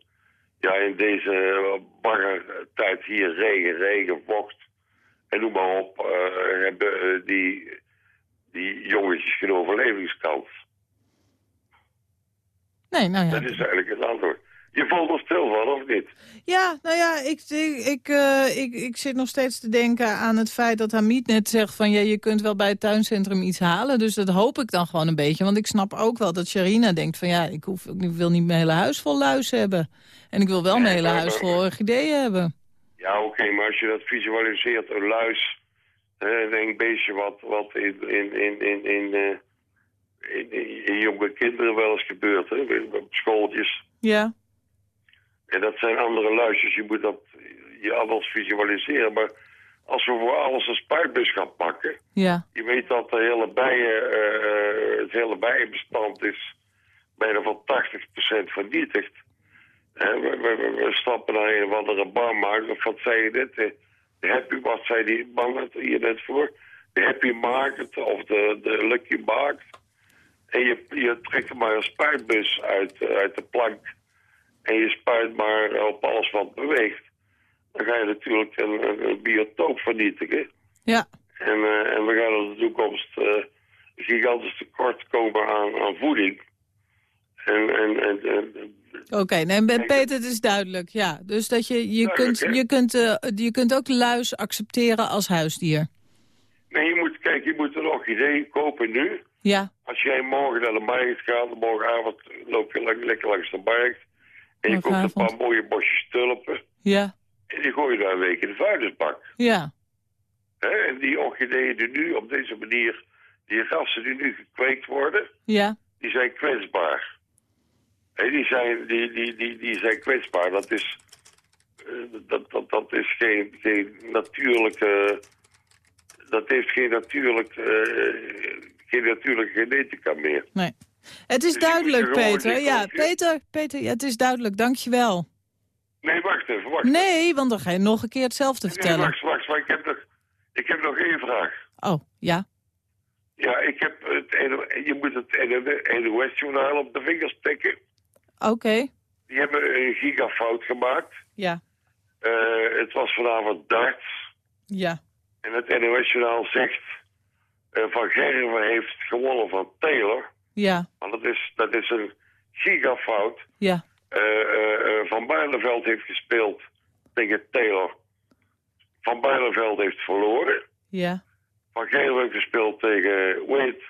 ja, in deze baggertijd hier regen, regen, vocht en noem maar op, eh, hebben eh, die, die jongetjes geen overlevingskans. Nee, nou ja. Dat is eigenlijk het antwoord. Je valt er stil van, of niet? Ja, nou ja, ik, ik, ik, eh, ik, ik zit nog steeds te denken aan het feit dat Hamid net zegt van... ja, je kunt wel bij het tuincentrum iets halen. Dus dat hoop ik dan gewoon een beetje. Want ik snap ook wel dat Sharina denkt van... ja, ik, hoef, ik wil niet mijn hele huis vol luis hebben. En ik wil wel mijn hele huis vol orchideeën hebben. Ja, oké, maar als je dat visualiseert, een luis, hè, een beestje wat, wat in, in, in, in, in, eh, in, in- in jonge kinderen wel eens gebeurt, hè, op schooltjes. Ja. En dat zijn andere luisjes, je moet dat je anders visualiseren. Maar als we voor alles een spuitbus gaan pakken, Ja. je weet dat de hele bijen, eh, het hele bijenbestand is bijna van 80% vernietigd. We, we, we- stappen naar een of andere barmarkt, of wat zei je net? De, de happy, wat zei die man hier net voor? De happy market of de, de lucky market. En je, je trekt er maar een spuitbus uit, eh, uit de plank. En je spuit maar op alles wat beweegt. Dan ga je natuurlijk een, een, biotoop vernietigen. Ja. En, eh, en we gaan in de toekomst eh, gigantisch tekort komen aan, aan voeding. En, en, en, en- Oké, nee, Peter, het is duidelijk. Ja, dus dat je, je, Duidelijk, kunt, hè? je, kunt, eh, je kunt ook luis accepteren als huisdier. nee, je moet, kijk, je moet een orchidee kopen nu. Ja. Als jij morgen naar de markt gaat, morgenavond loop je lang- lekker langs de markt. En je koopt een paar mooie bosjes tulpen. Ja. En die gooi je daar een week in de vuilnisbak. Ja. Hè? En die orchideeën die nu op deze manier, die rassen die nu gekweekt worden, Ja. die zijn kwetsbaar. Die, zijn, die, die, die, die zijn kwetsbaar. Dat is, eh, dat, dat, dat is geen, geen natuurlijke... Dat heeft geen, natuurlijk, eh, geen natuurlijke genetica meer. Nee. Het is Dus duidelijk, er Peter. Ja. Peter, Peter, ja, het is duidelijk. Dankjewel. Nee, wacht even, wacht. Nee, want dan ga je nog een keer hetzelfde Nee, vertellen. wacht, wacht, wacht. Ik heb nog, ik heb nog één vraag. Oh, ja. Ja, ik heb het, je moet het NOS-journaal op de vingers tikken. Oké. Die hebben een gigafout gemaakt. Ja. Eh, het was vanavond darts. Ja. En het NOS-journaal zegt... eh, Van Gerven heeft gewonnen van Taylor. Ja, Want dat is, dat is een gigafout. ja. Eh, van Bijleveld heeft gespeeld tegen Taylor. Van Bijleveld heeft verloren. Ja. Van Gerven heeft gespeeld tegen Wade.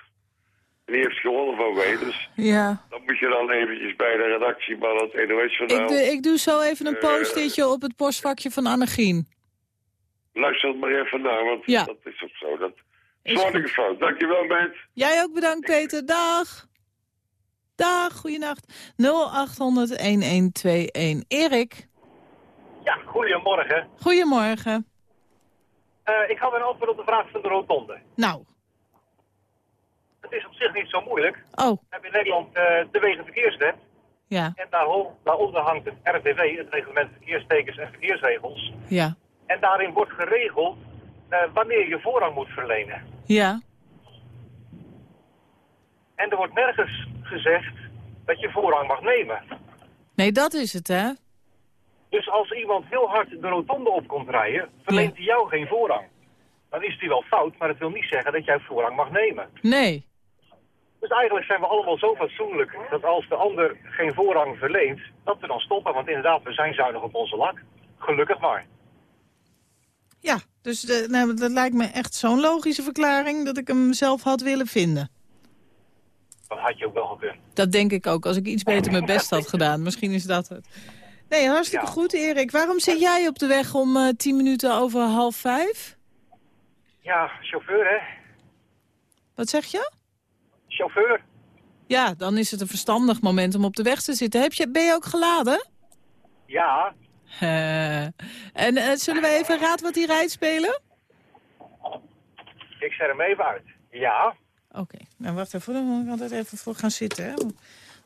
En die heeft gewonnen van. Dus Ja. dat moet je dan eventjes bij de redactie van het Ik, NOS-journaal... doe- ik doe zo even een Eh, post-itje op het postvakje van Annegien. Luister het maar even naar, want Ja. dat is ook zo. Dat Is Zwaardige fout. Dankjewel, meid. Jij ook bedankt, Peter. Dag. Dag, goeienacht. 0800-1121. Erik, Ja, goedemorgen. goedemorgen. Eh, ik had een antwoord op de vraag van de rotonde. Nou, zich niet zo moeilijk. oh, We hebben in Nederland eh, de Wegenverkeerswet. ja, En daaronder, hangt het RTW, het Reglement Verkeerstekens en Verkeersregels. ja, En daarin wordt geregeld eh, wanneer je voorrang moet verlenen. ja. En er wordt nergens gezegd dat je voorrang mag nemen. Nee, dat is het, hè? Dus als iemand heel hard de rotonde op komt rijden, verleent hij jou geen voorrang. Dan is die wel fout, maar dat wil niet zeggen dat jij voorrang mag nemen. Nee. Dus eigenlijk zijn we allemaal zo fatsoenlijk dat als de ander geen voorrang verleent, dat we dan stoppen. Want inderdaad, we zijn zuinig op onze lak. Gelukkig maar. Ja, dus de, nou, dat lijkt me echt zo'n logische verklaring... dat ik hem zelf had willen vinden. Dat had je ook wel gekund. Dat denk ik ook, als ik iets beter mijn best had gedaan. Misschien is dat het. Nee, hartstikke Ja. goed, Erik. Waarom zit jij op de weg om eh, tien minuten over half vijf? Ja, chauffeur hè? Wat zeg je? Chauffeur? Ja, dan is het een verstandig moment om op de weg te zitten. Heb je, ben je ook geladen? Ja. En eh, zullen we even raad wat die rijdt spelen? Ik zet hem even uit. Ja. Oké, nou wacht even, dan moet ik altijd even voor gaan zitten. Hè?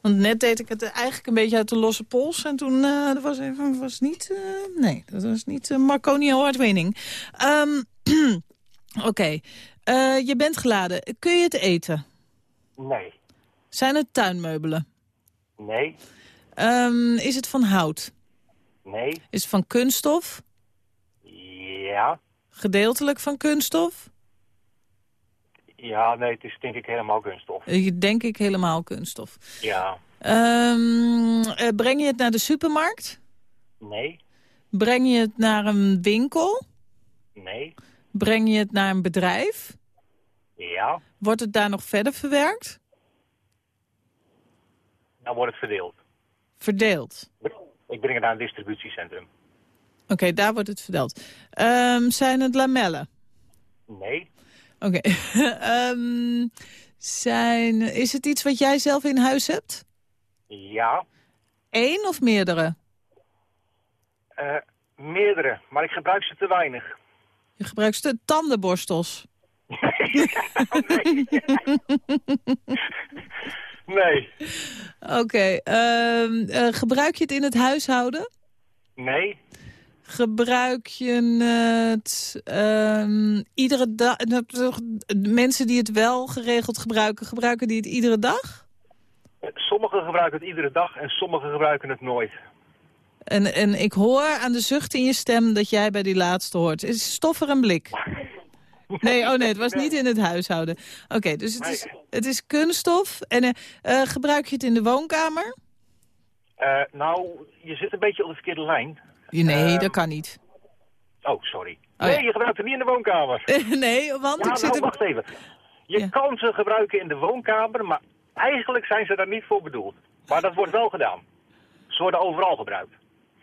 Want net deed ik het eigenlijk een beetje uit de losse pols. En toen eh, dat was even, was niet, eh, nee, dat was niet uh, Marconi Award winning. Ehm, Oké, je bent geladen. Kun je het eten? Nee. Zijn het tuinmeubelen? Nee. Ehm, is het van hout? Nee. Is het van kunststof? Ja. Gedeeltelijk van kunststof? Ja, nee, het is denk ik helemaal kunststof. Denk ik helemaal kunststof. Ja. Ehm, eh, breng je het naar de supermarkt? Nee. Breng je het naar een winkel? Nee. Breng je het naar een bedrijf? Ja. Wordt het daar nog verder verwerkt? Dan wordt het verdeeld. Verdeeld. Ik breng het naar een distributiecentrum. Oké, daar wordt het verdeeld. Ehm, zijn het lamellen? Nee. Oké. Ehm, zijn, is het iets wat jij zelf in huis hebt? Ja. Eén of meerdere? Eh, meerdere, maar ik gebruik ze te weinig. Je gebruikt ste- tandenborstels. Nee. Oké. ehm, eh, gebruik je het in het huishouden? Nee. Gebruik je het ehm, iedere dag? Mensen die het wel geregeld gebruiken, gebruiken die het iedere dag? Sommigen gebruiken het iedere dag en sommigen gebruiken het nooit. En, en ik hoor aan de zucht in je stem dat jij bij die laatste hoort. Is stoffer en blik? Nee, oh nee, het was niet in het huishouden. Oké, dus het is, het is kunststof. En eh, eh, gebruik je het in de woonkamer? Eh, nou, je zit een beetje op de verkeerde lijn. Nee, Ehm, dat kan niet. Oh, sorry. Oh, nee, je gebruikt het niet in de woonkamer. nee, want ja, ik zit nou, er... wacht even. Je kan ze gebruiken in de woonkamer, maar eigenlijk zijn ze daar niet voor bedoeld. Maar dat wordt wel gedaan. Ze worden overal gebruikt.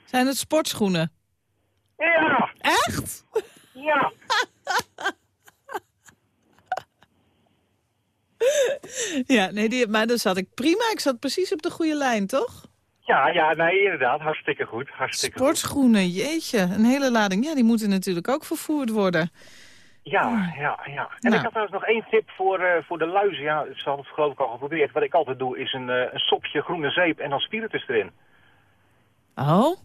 Zijn het sportschoenen? Ja! Echt? Ja! Ja, nee, die, maar dan zat ik prima. Ik zat precies op de goede lijn, toch? Ja, ja, nee, inderdaad. Hartstikke goed. Hartstikke goed. Sportschoenen, jeetje. Een hele lading. Ja, die moeten natuurlijk ook vervoerd worden. Ja, ja, ja. En Nou. ik had trouwens nog één tip voor, eh, voor de luizen. Ja, ze hadden het geloof ik al geprobeerd. Wat ik altijd doe is een, eh, een sopje groene zeep en dan spiritus erin. Oh?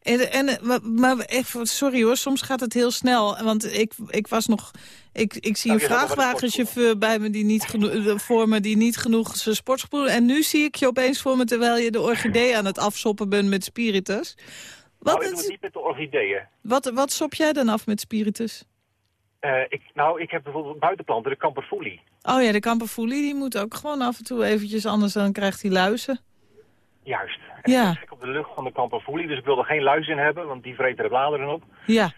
En, en, maar, maar echt, sorry hoor, soms gaat het heel snel. Want ik, ik was nog... Ik, ik zie Nou, een vrachtwagenchauffeur bij me die niet geno- voor me die niet genoeg zijn sportschoenen... En nu zie ik je opeens voor me terwijl je de orchidee aan het afsoppen bent met spiritus. Wat, nou, ik het niet met de orchideeën. wat, wat sop jij dan af met spiritus? Eh, ik, nou, ik heb bijvoorbeeld buitenplanten, de kamperfoelie. Oh ja, de kamperfoelie die moet ook gewoon af en toe eventjes, anders dan krijgt hij luizen. Juist. En Ja. ik gek op de lucht van de kamperfoelie, dus ik wil er geen luis in hebben, want die vreten de bladeren op. Ja.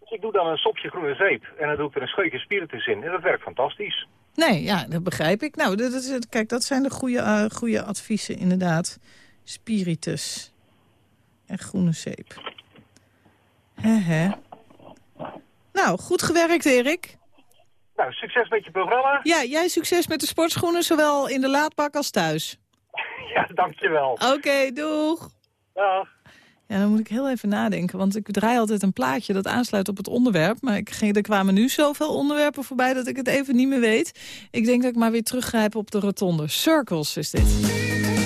Dus ik doe dan een sopje groene zeep en dan doe ik er een scheutje spiritus in. En dat werkt fantastisch. Nee, ja, dat begrijp ik. Nou, dat is, kijk, dat zijn de goede, eh, goede adviezen inderdaad. Spiritus en groene zeep. Hè. Nou, goed gewerkt, Erik. Nou, succes met je programma. Ja, jij succes met de sportschoenen, zowel in de laadbak als thuis. Ja, dankjewel. Oké, doeg. Dag. Ja, dan moet ik heel even nadenken, want ik draai altijd een plaatje dat aansluit op het onderwerp. Maar ik ging, er kwamen nu zoveel onderwerpen voorbij dat ik het even niet meer weet. Ik denk dat ik maar weer teruggrijp op de rotonde. Circles is dit.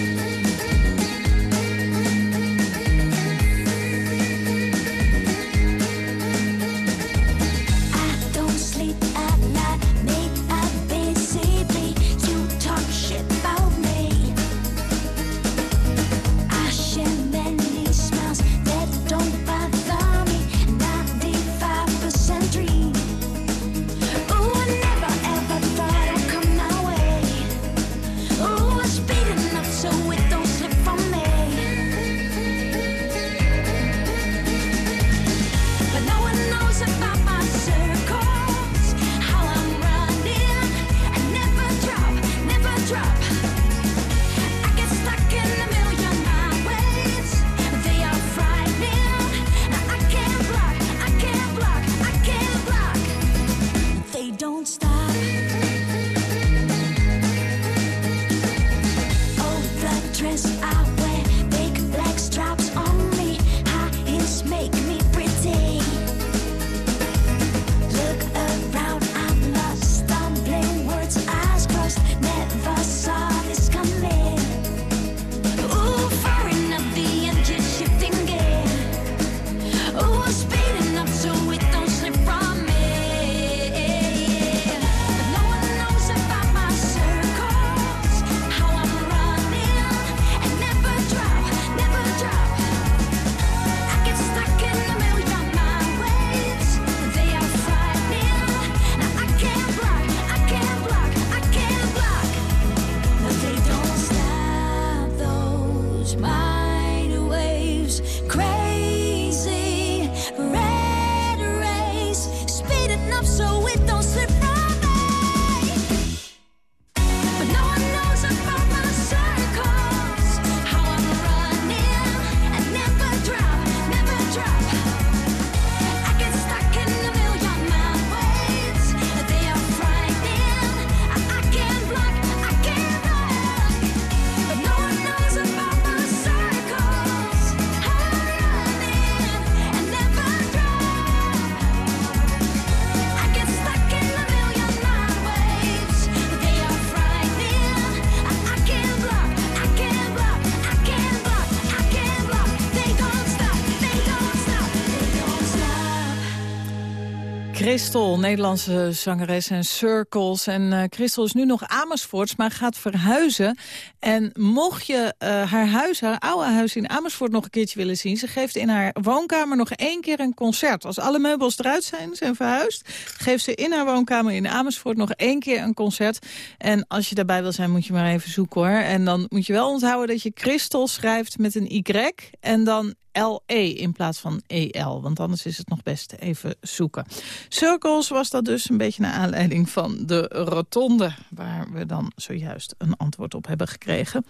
Christel, Nederlandse zangeres en Circles. En eh Christel is nu nog Amersfoorts, maar gaat verhuizen. En mocht je eh, haar huis, haar oude huis in Amersfoort nog een keertje willen zien... ze geeft in haar woonkamer nog één keer een concert. Als alle meubels eruit zijn, zijn verhuisd... geeft ze in haar woonkamer in Amersfoort nog één keer een concert. En als je daarbij wil zijn, moet je maar even zoeken hoor. En dan moet je wel onthouden dat je Christel schrijft met een Y... en dan LE in plaats van EL. Want anders is het nog best even zoeken. Circles was dat dus een beetje naar aanleiding van de rotonde... waar we dan zojuist een antwoord op hebben gekregen.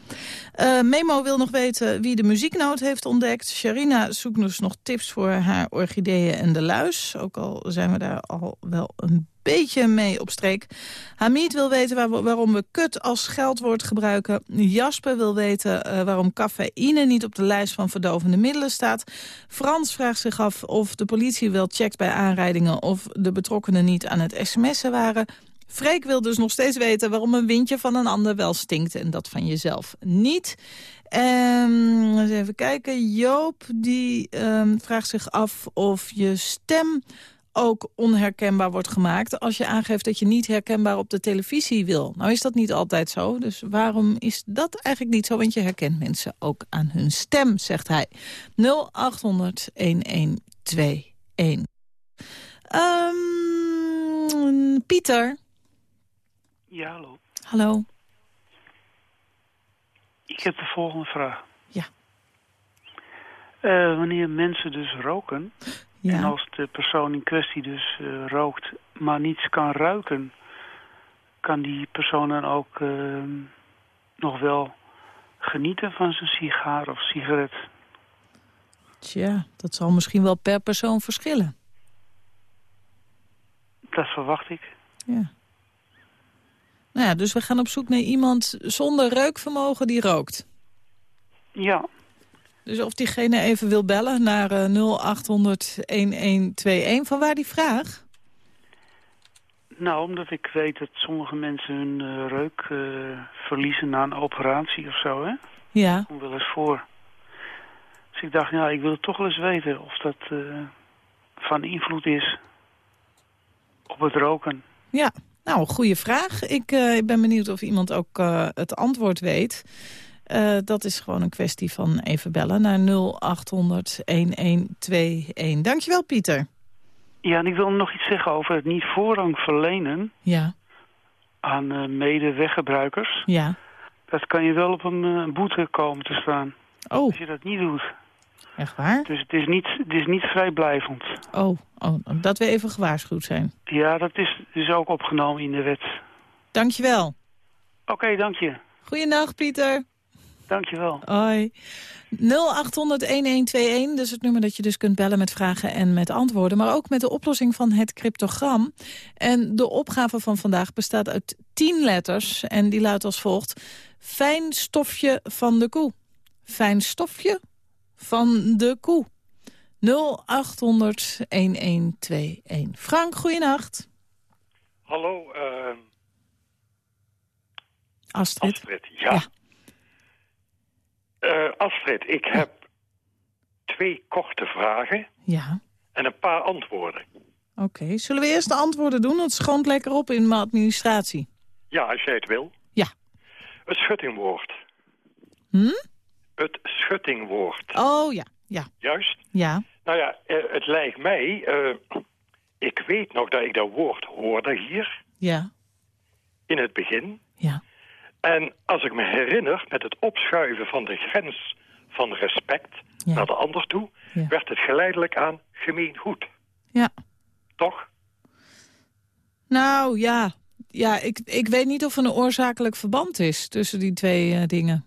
Eh, Memo wil nog weten wie de muzieknoot heeft ontdekt. Sharina zoekt dus nog tips voor haar orchideeën en de luis. Ook al zijn we daar al wel een beetje mee op streek. Hamid wil weten waar we- waarom we kut als scheldwoord gebruiken. Jasper wil weten eh, waarom cafeïne niet op de lijst van verdovende middelen staat. Frans vraagt zich af of de politie wel checkt bij aanrijdingen... of de betrokkenen niet aan het sms'en waren. Freek wil dus nog steeds weten waarom een windje van een ander wel stinkt... en dat van jezelf niet. Ehm, eens even kijken. Joop die ehm, vraagt zich af of je stem ook onherkenbaar wordt gemaakt... als je aangeeft dat je niet herkenbaar op de televisie wil. Nou is dat niet altijd zo, dus waarom is dat eigenlijk niet zo? Want je herkent mensen ook aan hun stem, zegt hij. 0800 1121. Ehm, Mm, Pieter. Ja, hallo. Hallo. Ik heb de volgende vraag. Ja. Eh, wanneer mensen dus roken, Ja. en als de persoon in kwestie dus eh, rookt, maar niets kan ruiken, kan die persoon dan ook eh, nog wel genieten van zijn sigaar of sigaret? Tja, dat zal misschien wel per persoon verschillen. Dat verwacht ik. Ja. Nou ja, dus we gaan op zoek naar iemand zonder reukvermogen die rookt. Ja. Dus of diegene even wil bellen naar eh 0800-1121. Van waar die vraag? Nou, omdat ik weet dat sommige mensen hun eh, reuk eh, verliezen na een operatie of zo, hè? Ja. Komt wel eens voor. Dus ik dacht, ja, ik wil toch wel eens weten of dat van invloed is op het roken. Ja, nou, goede vraag. Ik, ik ben benieuwd of iemand ook het antwoord weet. Eh, dat is gewoon een kwestie van even bellen naar 0800-1121. Dankjewel, Pieter. Ja, en ik wil nog iets zeggen over het niet voorrang verlenen Ja, aan eh mede-weggebruikers. ja. Dat kan je wel op een eh, boete komen te staan. Oh. Als je dat niet doet. Echt waar? Dus het is niet, het is niet vrijblijvend. Oh, oh, dat we even gewaarschuwd zijn. Ja, dat is, is ook opgenomen in de wet. Dankjewel. Oké, dank je. Goeiedag, Pieter. Dankjewel. Hoi. 0800-1121, dus het nummer dat je dus kunt bellen met vragen en met antwoorden. Maar ook met de oplossing van het cryptogram. En de opgave van vandaag bestaat uit 10 letters. En die luidt als volgt. Fijn stofje van de koe. Fijn stofje van de koe. 0800-1121. Frank, goeienacht. Hallo, eh, Astrid. Astrid. Ja. Eh, Astrid, ik heb twee korte vragen Ja, en een paar antwoorden. oké. Zullen we eerst de antwoorden doen? Het schoont lekker op in mijn administratie. Ja, als jij het wil. Ja. Het schuttingwoord. Hm? Het schuttingwoord. Oh, ja. Ja. Juist? Ja. Nou ja, eh, het lijkt mij... eh, ik weet nog dat ik dat woord hoorde hier Ja. in het begin. Ja. En als ik me herinner, met het opschuiven van de grens van respect naar de ander toe... Ja. werd het geleidelijk aan gemeen goed. Ja. Toch? Nou, ja. Ja, ik, ik weet niet of er een oorzakelijk verband is tussen die twee eh, dingen.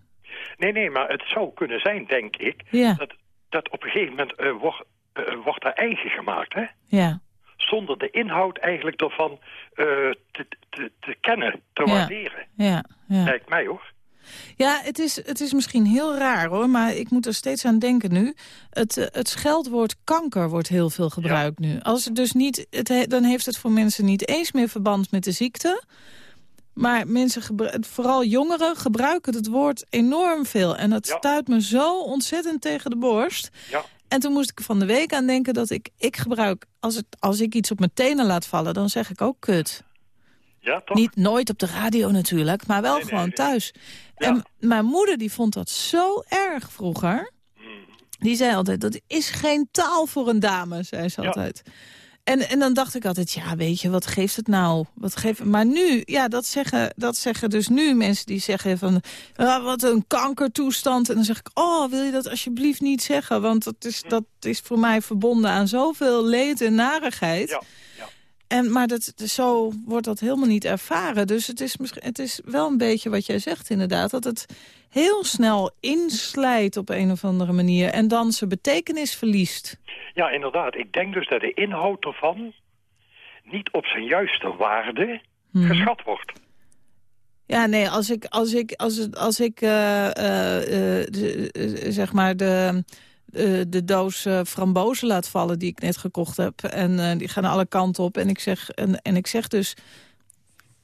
Nee, nee, maar het zou kunnen zijn, denk ik... Ja. dat, dat op een gegeven moment eh, wordt, eh, wordt er eigen gemaakt, hè? Ja. Zonder de inhoud eigenlijk ervan eh, te, te, te kennen, te Ja. waarderen. Ja. Ja. Lijkt mij, hoor. Ja, het is, het is misschien heel raar hoor, maar ik moet er steeds aan denken nu. Het, eh, het scheldwoord kanker wordt heel veel gebruikt nu. Als het dus niet, het, he- dan heeft het voor mensen niet eens meer verband met de ziekte. Maar mensen, vooral jongeren, gebruiken het woord enorm veel. En dat stuit me zo ontzettend tegen de borst. Ja. En toen moest ik van de week aan denken dat ik, ik gebruik... Als, het, als ik iets op mijn tenen laat vallen, dan zeg ik ook kut. Ja, toch? Niet nooit op de radio natuurlijk, maar wel gewoon thuis. En mijn moeder die vond dat zo erg vroeger. Die zei altijd, dat is geen taal voor een dame, zei ze altijd. En, en dan dacht ik altijd, ja, weet je, wat geeft het nou? Wat geeft... Maar nu, ja, dat zeggen, dat zeggen dus nu mensen die zeggen van... ah, wat een kankertoestand. En dan zeg ik, oh, wil je dat alsjeblieft niet zeggen? Want dat is, dat is voor mij verbonden aan zoveel leed en narigheid. En, maar dat, zo wordt dat helemaal niet ervaren. Dus het is, misschien, het is wel een beetje wat jij zegt inderdaad. Dat het heel snel inslijt op een of andere manier. En dan zijn betekenis verliest. Ja, inderdaad. Ik denk dus dat de inhoud ervan niet op zijn juiste waarde Mhm. geschat wordt. Ja, nee, als ik, als ik, als het, als ik eh, eh, eh, zeg maar de, eh, de doos eh, frambozen laat vallen die ik net gekocht heb. En eh, die gaan alle kanten op. En ik zeg, en, en ik zeg dus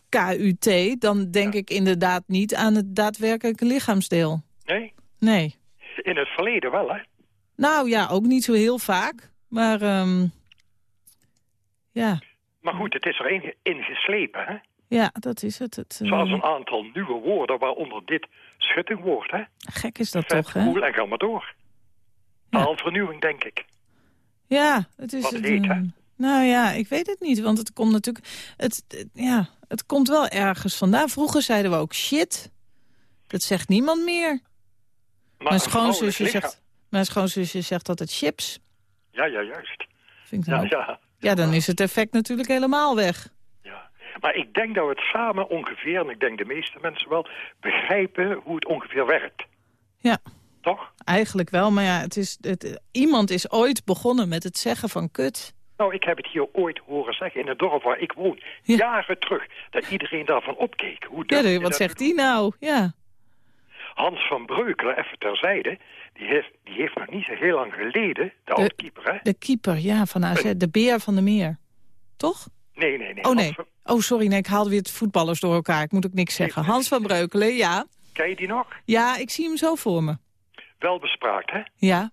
KUT, dan denk ik inderdaad niet aan het daadwerkelijke lichaamsdeel. Nee? Nee. In het verleden wel, hè? Nou ja, ook niet zo heel vaak. Maar ehm, ja, Maar goed, het is erin ingeslepen, hè? ja, dat is het. het Zoals een aantal nieuwe woorden, waaronder dit schuttingwoord, hè? Gek is dat Vet, toch, hè? cool en ga maar door. Taalvernieuwing, denk ik. Ja, het is... Wat het, heet, hè? eh, Nou ja, ik weet het niet, want het komt natuurlijk... Het, het- ja, het komt wel ergens vandaan. Vroeger zeiden we ook shit. Dat zegt niemand meer. mijn, een schoonzusje zegt, mijn schoonzusje zegt altijd chips. Ja, ja, juist. Vind ik Ja, ook. ja. Ja, dan is het effect natuurlijk helemaal weg. Maar ik denk dat we het samen ongeveer, en ik denk de meeste mensen wel, begrijpen hoe het ongeveer werkt. Ja. Toch? Eigenlijk wel, maar ja, het is, het, iemand is ooit begonnen met het zeggen van kut. Nou, ik heb het hier ooit horen zeggen in het dorp waar ik woon. Jaren terug. Dat iedereen daarvan opkeek. Hoe Ja, de- wat dat zegt die nou? Ja. Hans van Breukelen, even terzijde, die heeft, die heeft nog niet zo heel lang geleden, de oud-keeper, hè? De keeper, ja, van AZ. De beer van de meer. Toch? Nee, nee, nee. Oh nee. Van- Oh, sorry, nee, ik haalde weer het voetballers door elkaar. Ik moet ook niks zeggen. Hans van Breukelen, ja. Ken je die nog? Ja, ik zie hem zo voor me. Wel bespraakt, hè? Ja.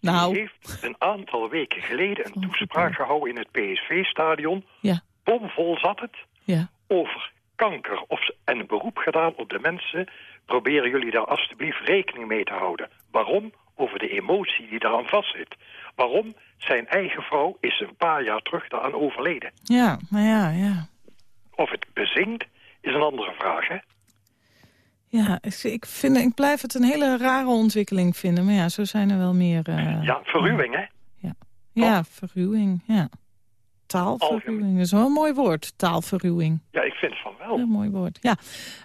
Die Nou, heeft een aantal weken geleden een toespraak gehouden in het PSV-stadion. Ja. Bomvol zat het. Ja. Over kanker of, en een beroep gedaan op de mensen. Proberen jullie daar alstublieft rekening mee te houden. Waarom? Over de emotie die daaraan vastzit. Waarom? Zijn eigen vrouw is een paar jaar terug daaraan overleden. ja, maar ja, ja. Of het bezinkt is een andere vraag, hè? Ja, ik, ik, vind, ik blijf het een hele rare ontwikkeling vinden. Maar ja, zo zijn er wel meer... eh, Ja, verruwing, hè? ja, verruwing, ja. Taalverruwing, dat is wel een mooi woord. Taalverruwing. Ja, ik vind van wel. Heel mooi woord, ja.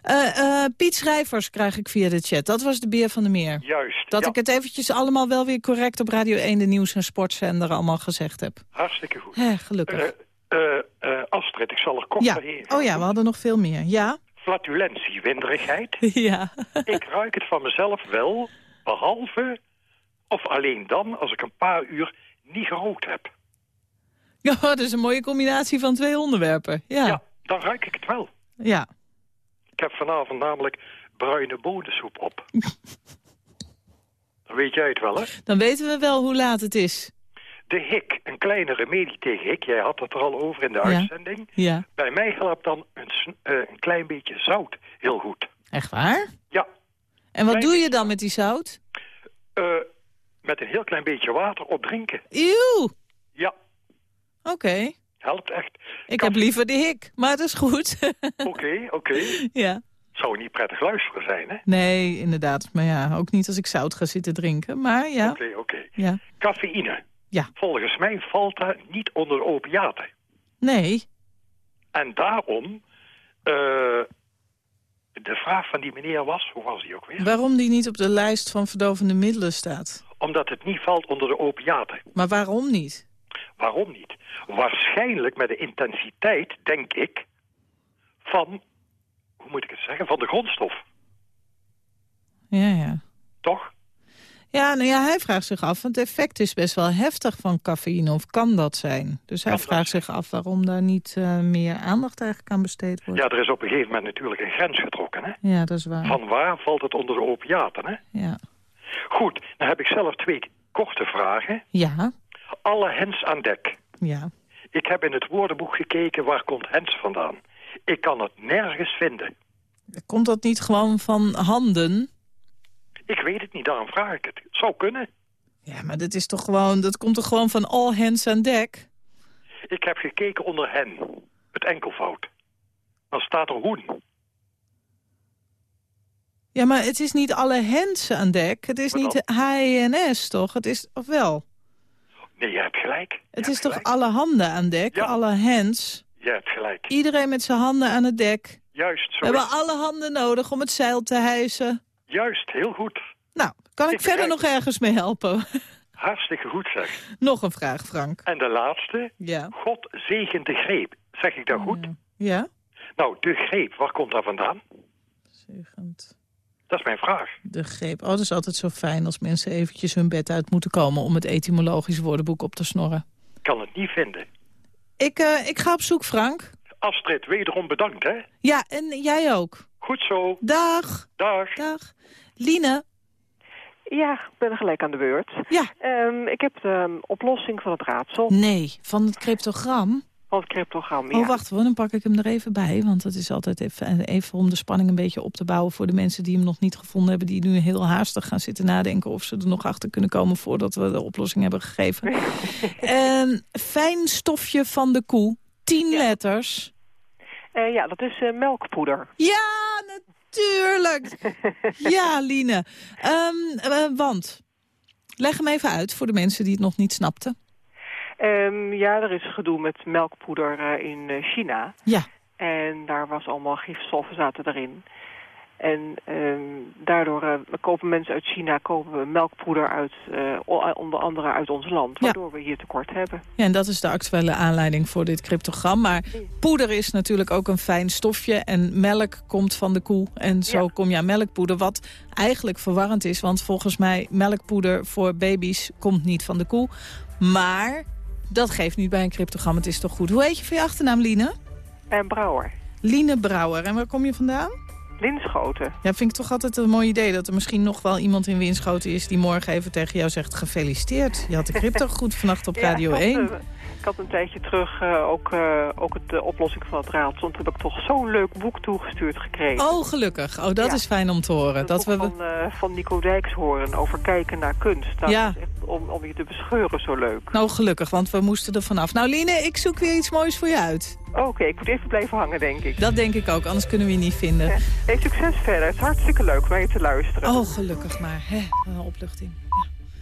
Eh, eh, Piet Schrijvers krijg ik via de chat. Dat was de beer van de meer. Juist, Dat ja. ik het eventjes allemaal wel weer correct op Radio 1, de nieuws- en sportzender, allemaal gezegd heb. Hartstikke goed. Hè, gelukkig. Eh, eh, Astrid, ik zal er kort ja. Oh ja, we hadden nog veel meer. Ja? Flatulentie, winderigheid. ja. ik ruik het van mezelf wel, behalve of alleen dan als ik een paar uur niet gerookt heb. Ja, dat is een mooie combinatie van twee onderwerpen. Ja. Ja. Dan ruik ik het wel. ja. Ik heb vanavond namelijk bruine bonensoep op. Dan weet jij het wel, hè? Dan weten we wel hoe laat het is. De hik, een kleine remedie tegen hik. Jij had het er al over in de Ja. uitzending. Ja. Bij mij helpt dan een, eh, een klein beetje zout heel goed. Echt waar? Ja. En wat Klein doe je dan met die zout? Eh, met een heel klein beetje water opdrinken. Eeuw. Ja, Oké. helpt echt. Ik heb liever de hik, maar dat is goed. Oké, oké. ja. Zou niet prettig luisteren zijn, hè? Nee, inderdaad. Maar ja, ook niet als ik zout ga zitten drinken. Maar ja. Oké, oké. Ja. Cafeïne. Ja. Volgens mij valt dat niet onder de opiaten. Nee. En daarom, eh, de vraag van die meneer was, hoe was die ook weer? Waarom die niet op de lijst van verdovende middelen staat? Omdat het niet valt onder de opiaten. Maar waarom niet? Waarom niet? Waarschijnlijk met de intensiteit, denk ik, van, hoe moet ik het zeggen, van de grondstof. Ja, ja. Toch? Ja, nou ja, hij vraagt zich af, want het effect is best wel heftig van cafeïne. Of kan dat zijn? Dus hij vraagt zich af waarom daar niet eh, meer aandacht eigenlijk aan besteed wordt. Ja, er is op een gegeven moment natuurlijk een grens getrokken, hè? Ja, dat is waar. Van waar valt het onder de opiaten, hè? Ja. Goed, dan heb ik zelf twee korte vragen. Ja, Alle hens aan dek. ja. Ik heb in het woordenboek gekeken waar komt hens vandaan. Ik kan het nergens vinden. Komt dat niet gewoon van handen? Ik weet het niet, daarom vraag ik het. Zou kunnen. Ja, maar dat is toch gewoon, dat komt toch gewoon van all hands aan dek? Ik heb gekeken onder hen. Het enkelvoud. Dan staat er hoen. Ja, maar het is niet alle hands aan dek. Het is niet HNS, toch? Het is, of wel? Nee, je hebt gelijk. Het is toch alle handen aan dek? Alle hands? Je hebt gelijk. Iedereen met zijn handen aan het dek. Juist, zo We hebben alle handen nodig om het zeil te hijsen. Juist, heel goed. Nou, kan ik, Ik verder begrijp nog ergens mee helpen? Hartstikke goed zeg. nog een vraag, Frank. En de laatste. Ja. God zegent de greep. Zeg ik dat goed? Ja? Nou, de greep, waar komt dat vandaan? Zegend. Dat is mijn vraag. De greep. Oh, dat is altijd zo fijn als mensen eventjes hun bed uit moeten komen... om het etymologisch woordenboek op te snorren. Ik kan het niet vinden. Ik, eh, ik ga op zoek, Frank. Astrid, wederom bedankt, hè? Ja, en jij ook. Goed zo. Dag. Dag. Dag. Line. Ja, ik ben gelijk aan de beurt. Ja. Ehm, ik heb de ehm, oplossing van het raadsel. Nee, van het cryptogram. van het cryptogram. Ja. Oh, wacht hoor, dan pak ik hem er even bij. Want het is altijd even, even om de spanning een beetje op te bouwen... voor de mensen die hem nog niet gevonden hebben... die nu heel haastig gaan zitten nadenken... of ze er nog achter kunnen komen voordat we de oplossing hebben gegeven. Ehm, fijn stofje van de koe, 10 letters. Eh, ja, dat is eh, melkpoeder. Ja, natuurlijk. ja, Line. Ehm, eh, want, leg hem even uit voor de mensen die het nog niet snapten. Ehm, ja, er is gedoe met melkpoeder in China. Ja. En daar was allemaal gifstoffen zaten erin. En ehm, daardoor eh, kopen mensen uit China kopen melkpoeder uit, eh, onder andere uit ons land. Waardoor we hier tekort hebben. Ja, en dat is de actuele aanleiding voor dit cryptogram. Maar poeder is natuurlijk ook een fijn stofje. En melk komt van de koe. En zo kom je aan melkpoeder. Wat eigenlijk verwarrend is. Want volgens mij melkpoeder voor baby's komt niet van de koe. Maar dat geeft niet bij een cryptogram. Het is toch goed. Hoe heet je van je achternaam, Line? En Brouwer. Line Brouwer. En waar kom je vandaan? Linschoten. Ja, vind ik toch altijd een mooi idee dat er misschien nog wel iemand in Winschoten is... die morgen even tegen jou zegt gefeliciteerd. Je had de crypto goed vannacht op Radio ik had, 1. Ik had een tijdje terug eh, ook, eh, ook de oplossing van het raadsel. Toen heb ik toch zo'n leuk boek toegestuurd gekregen. Oh, gelukkig. Oh, dat Ja. is fijn om te horen. Dat we... Van, eh, van Nico Dijkshoorn over kijken naar kunst. Nou, Ja. echt om, om je te bescheuren zo leuk. Nou, gelukkig, want we moesten er vanaf. Nou, Line, ik zoek weer iets moois voor je uit. Oké, ik moet even blijven hangen, denk ik. Dat denk ik ook, anders kunnen we je niet vinden. Hey, succes verder. Het is hartstikke leuk om je te luisteren. Oh, gelukkig maar. Hè, een opluchting. Ja.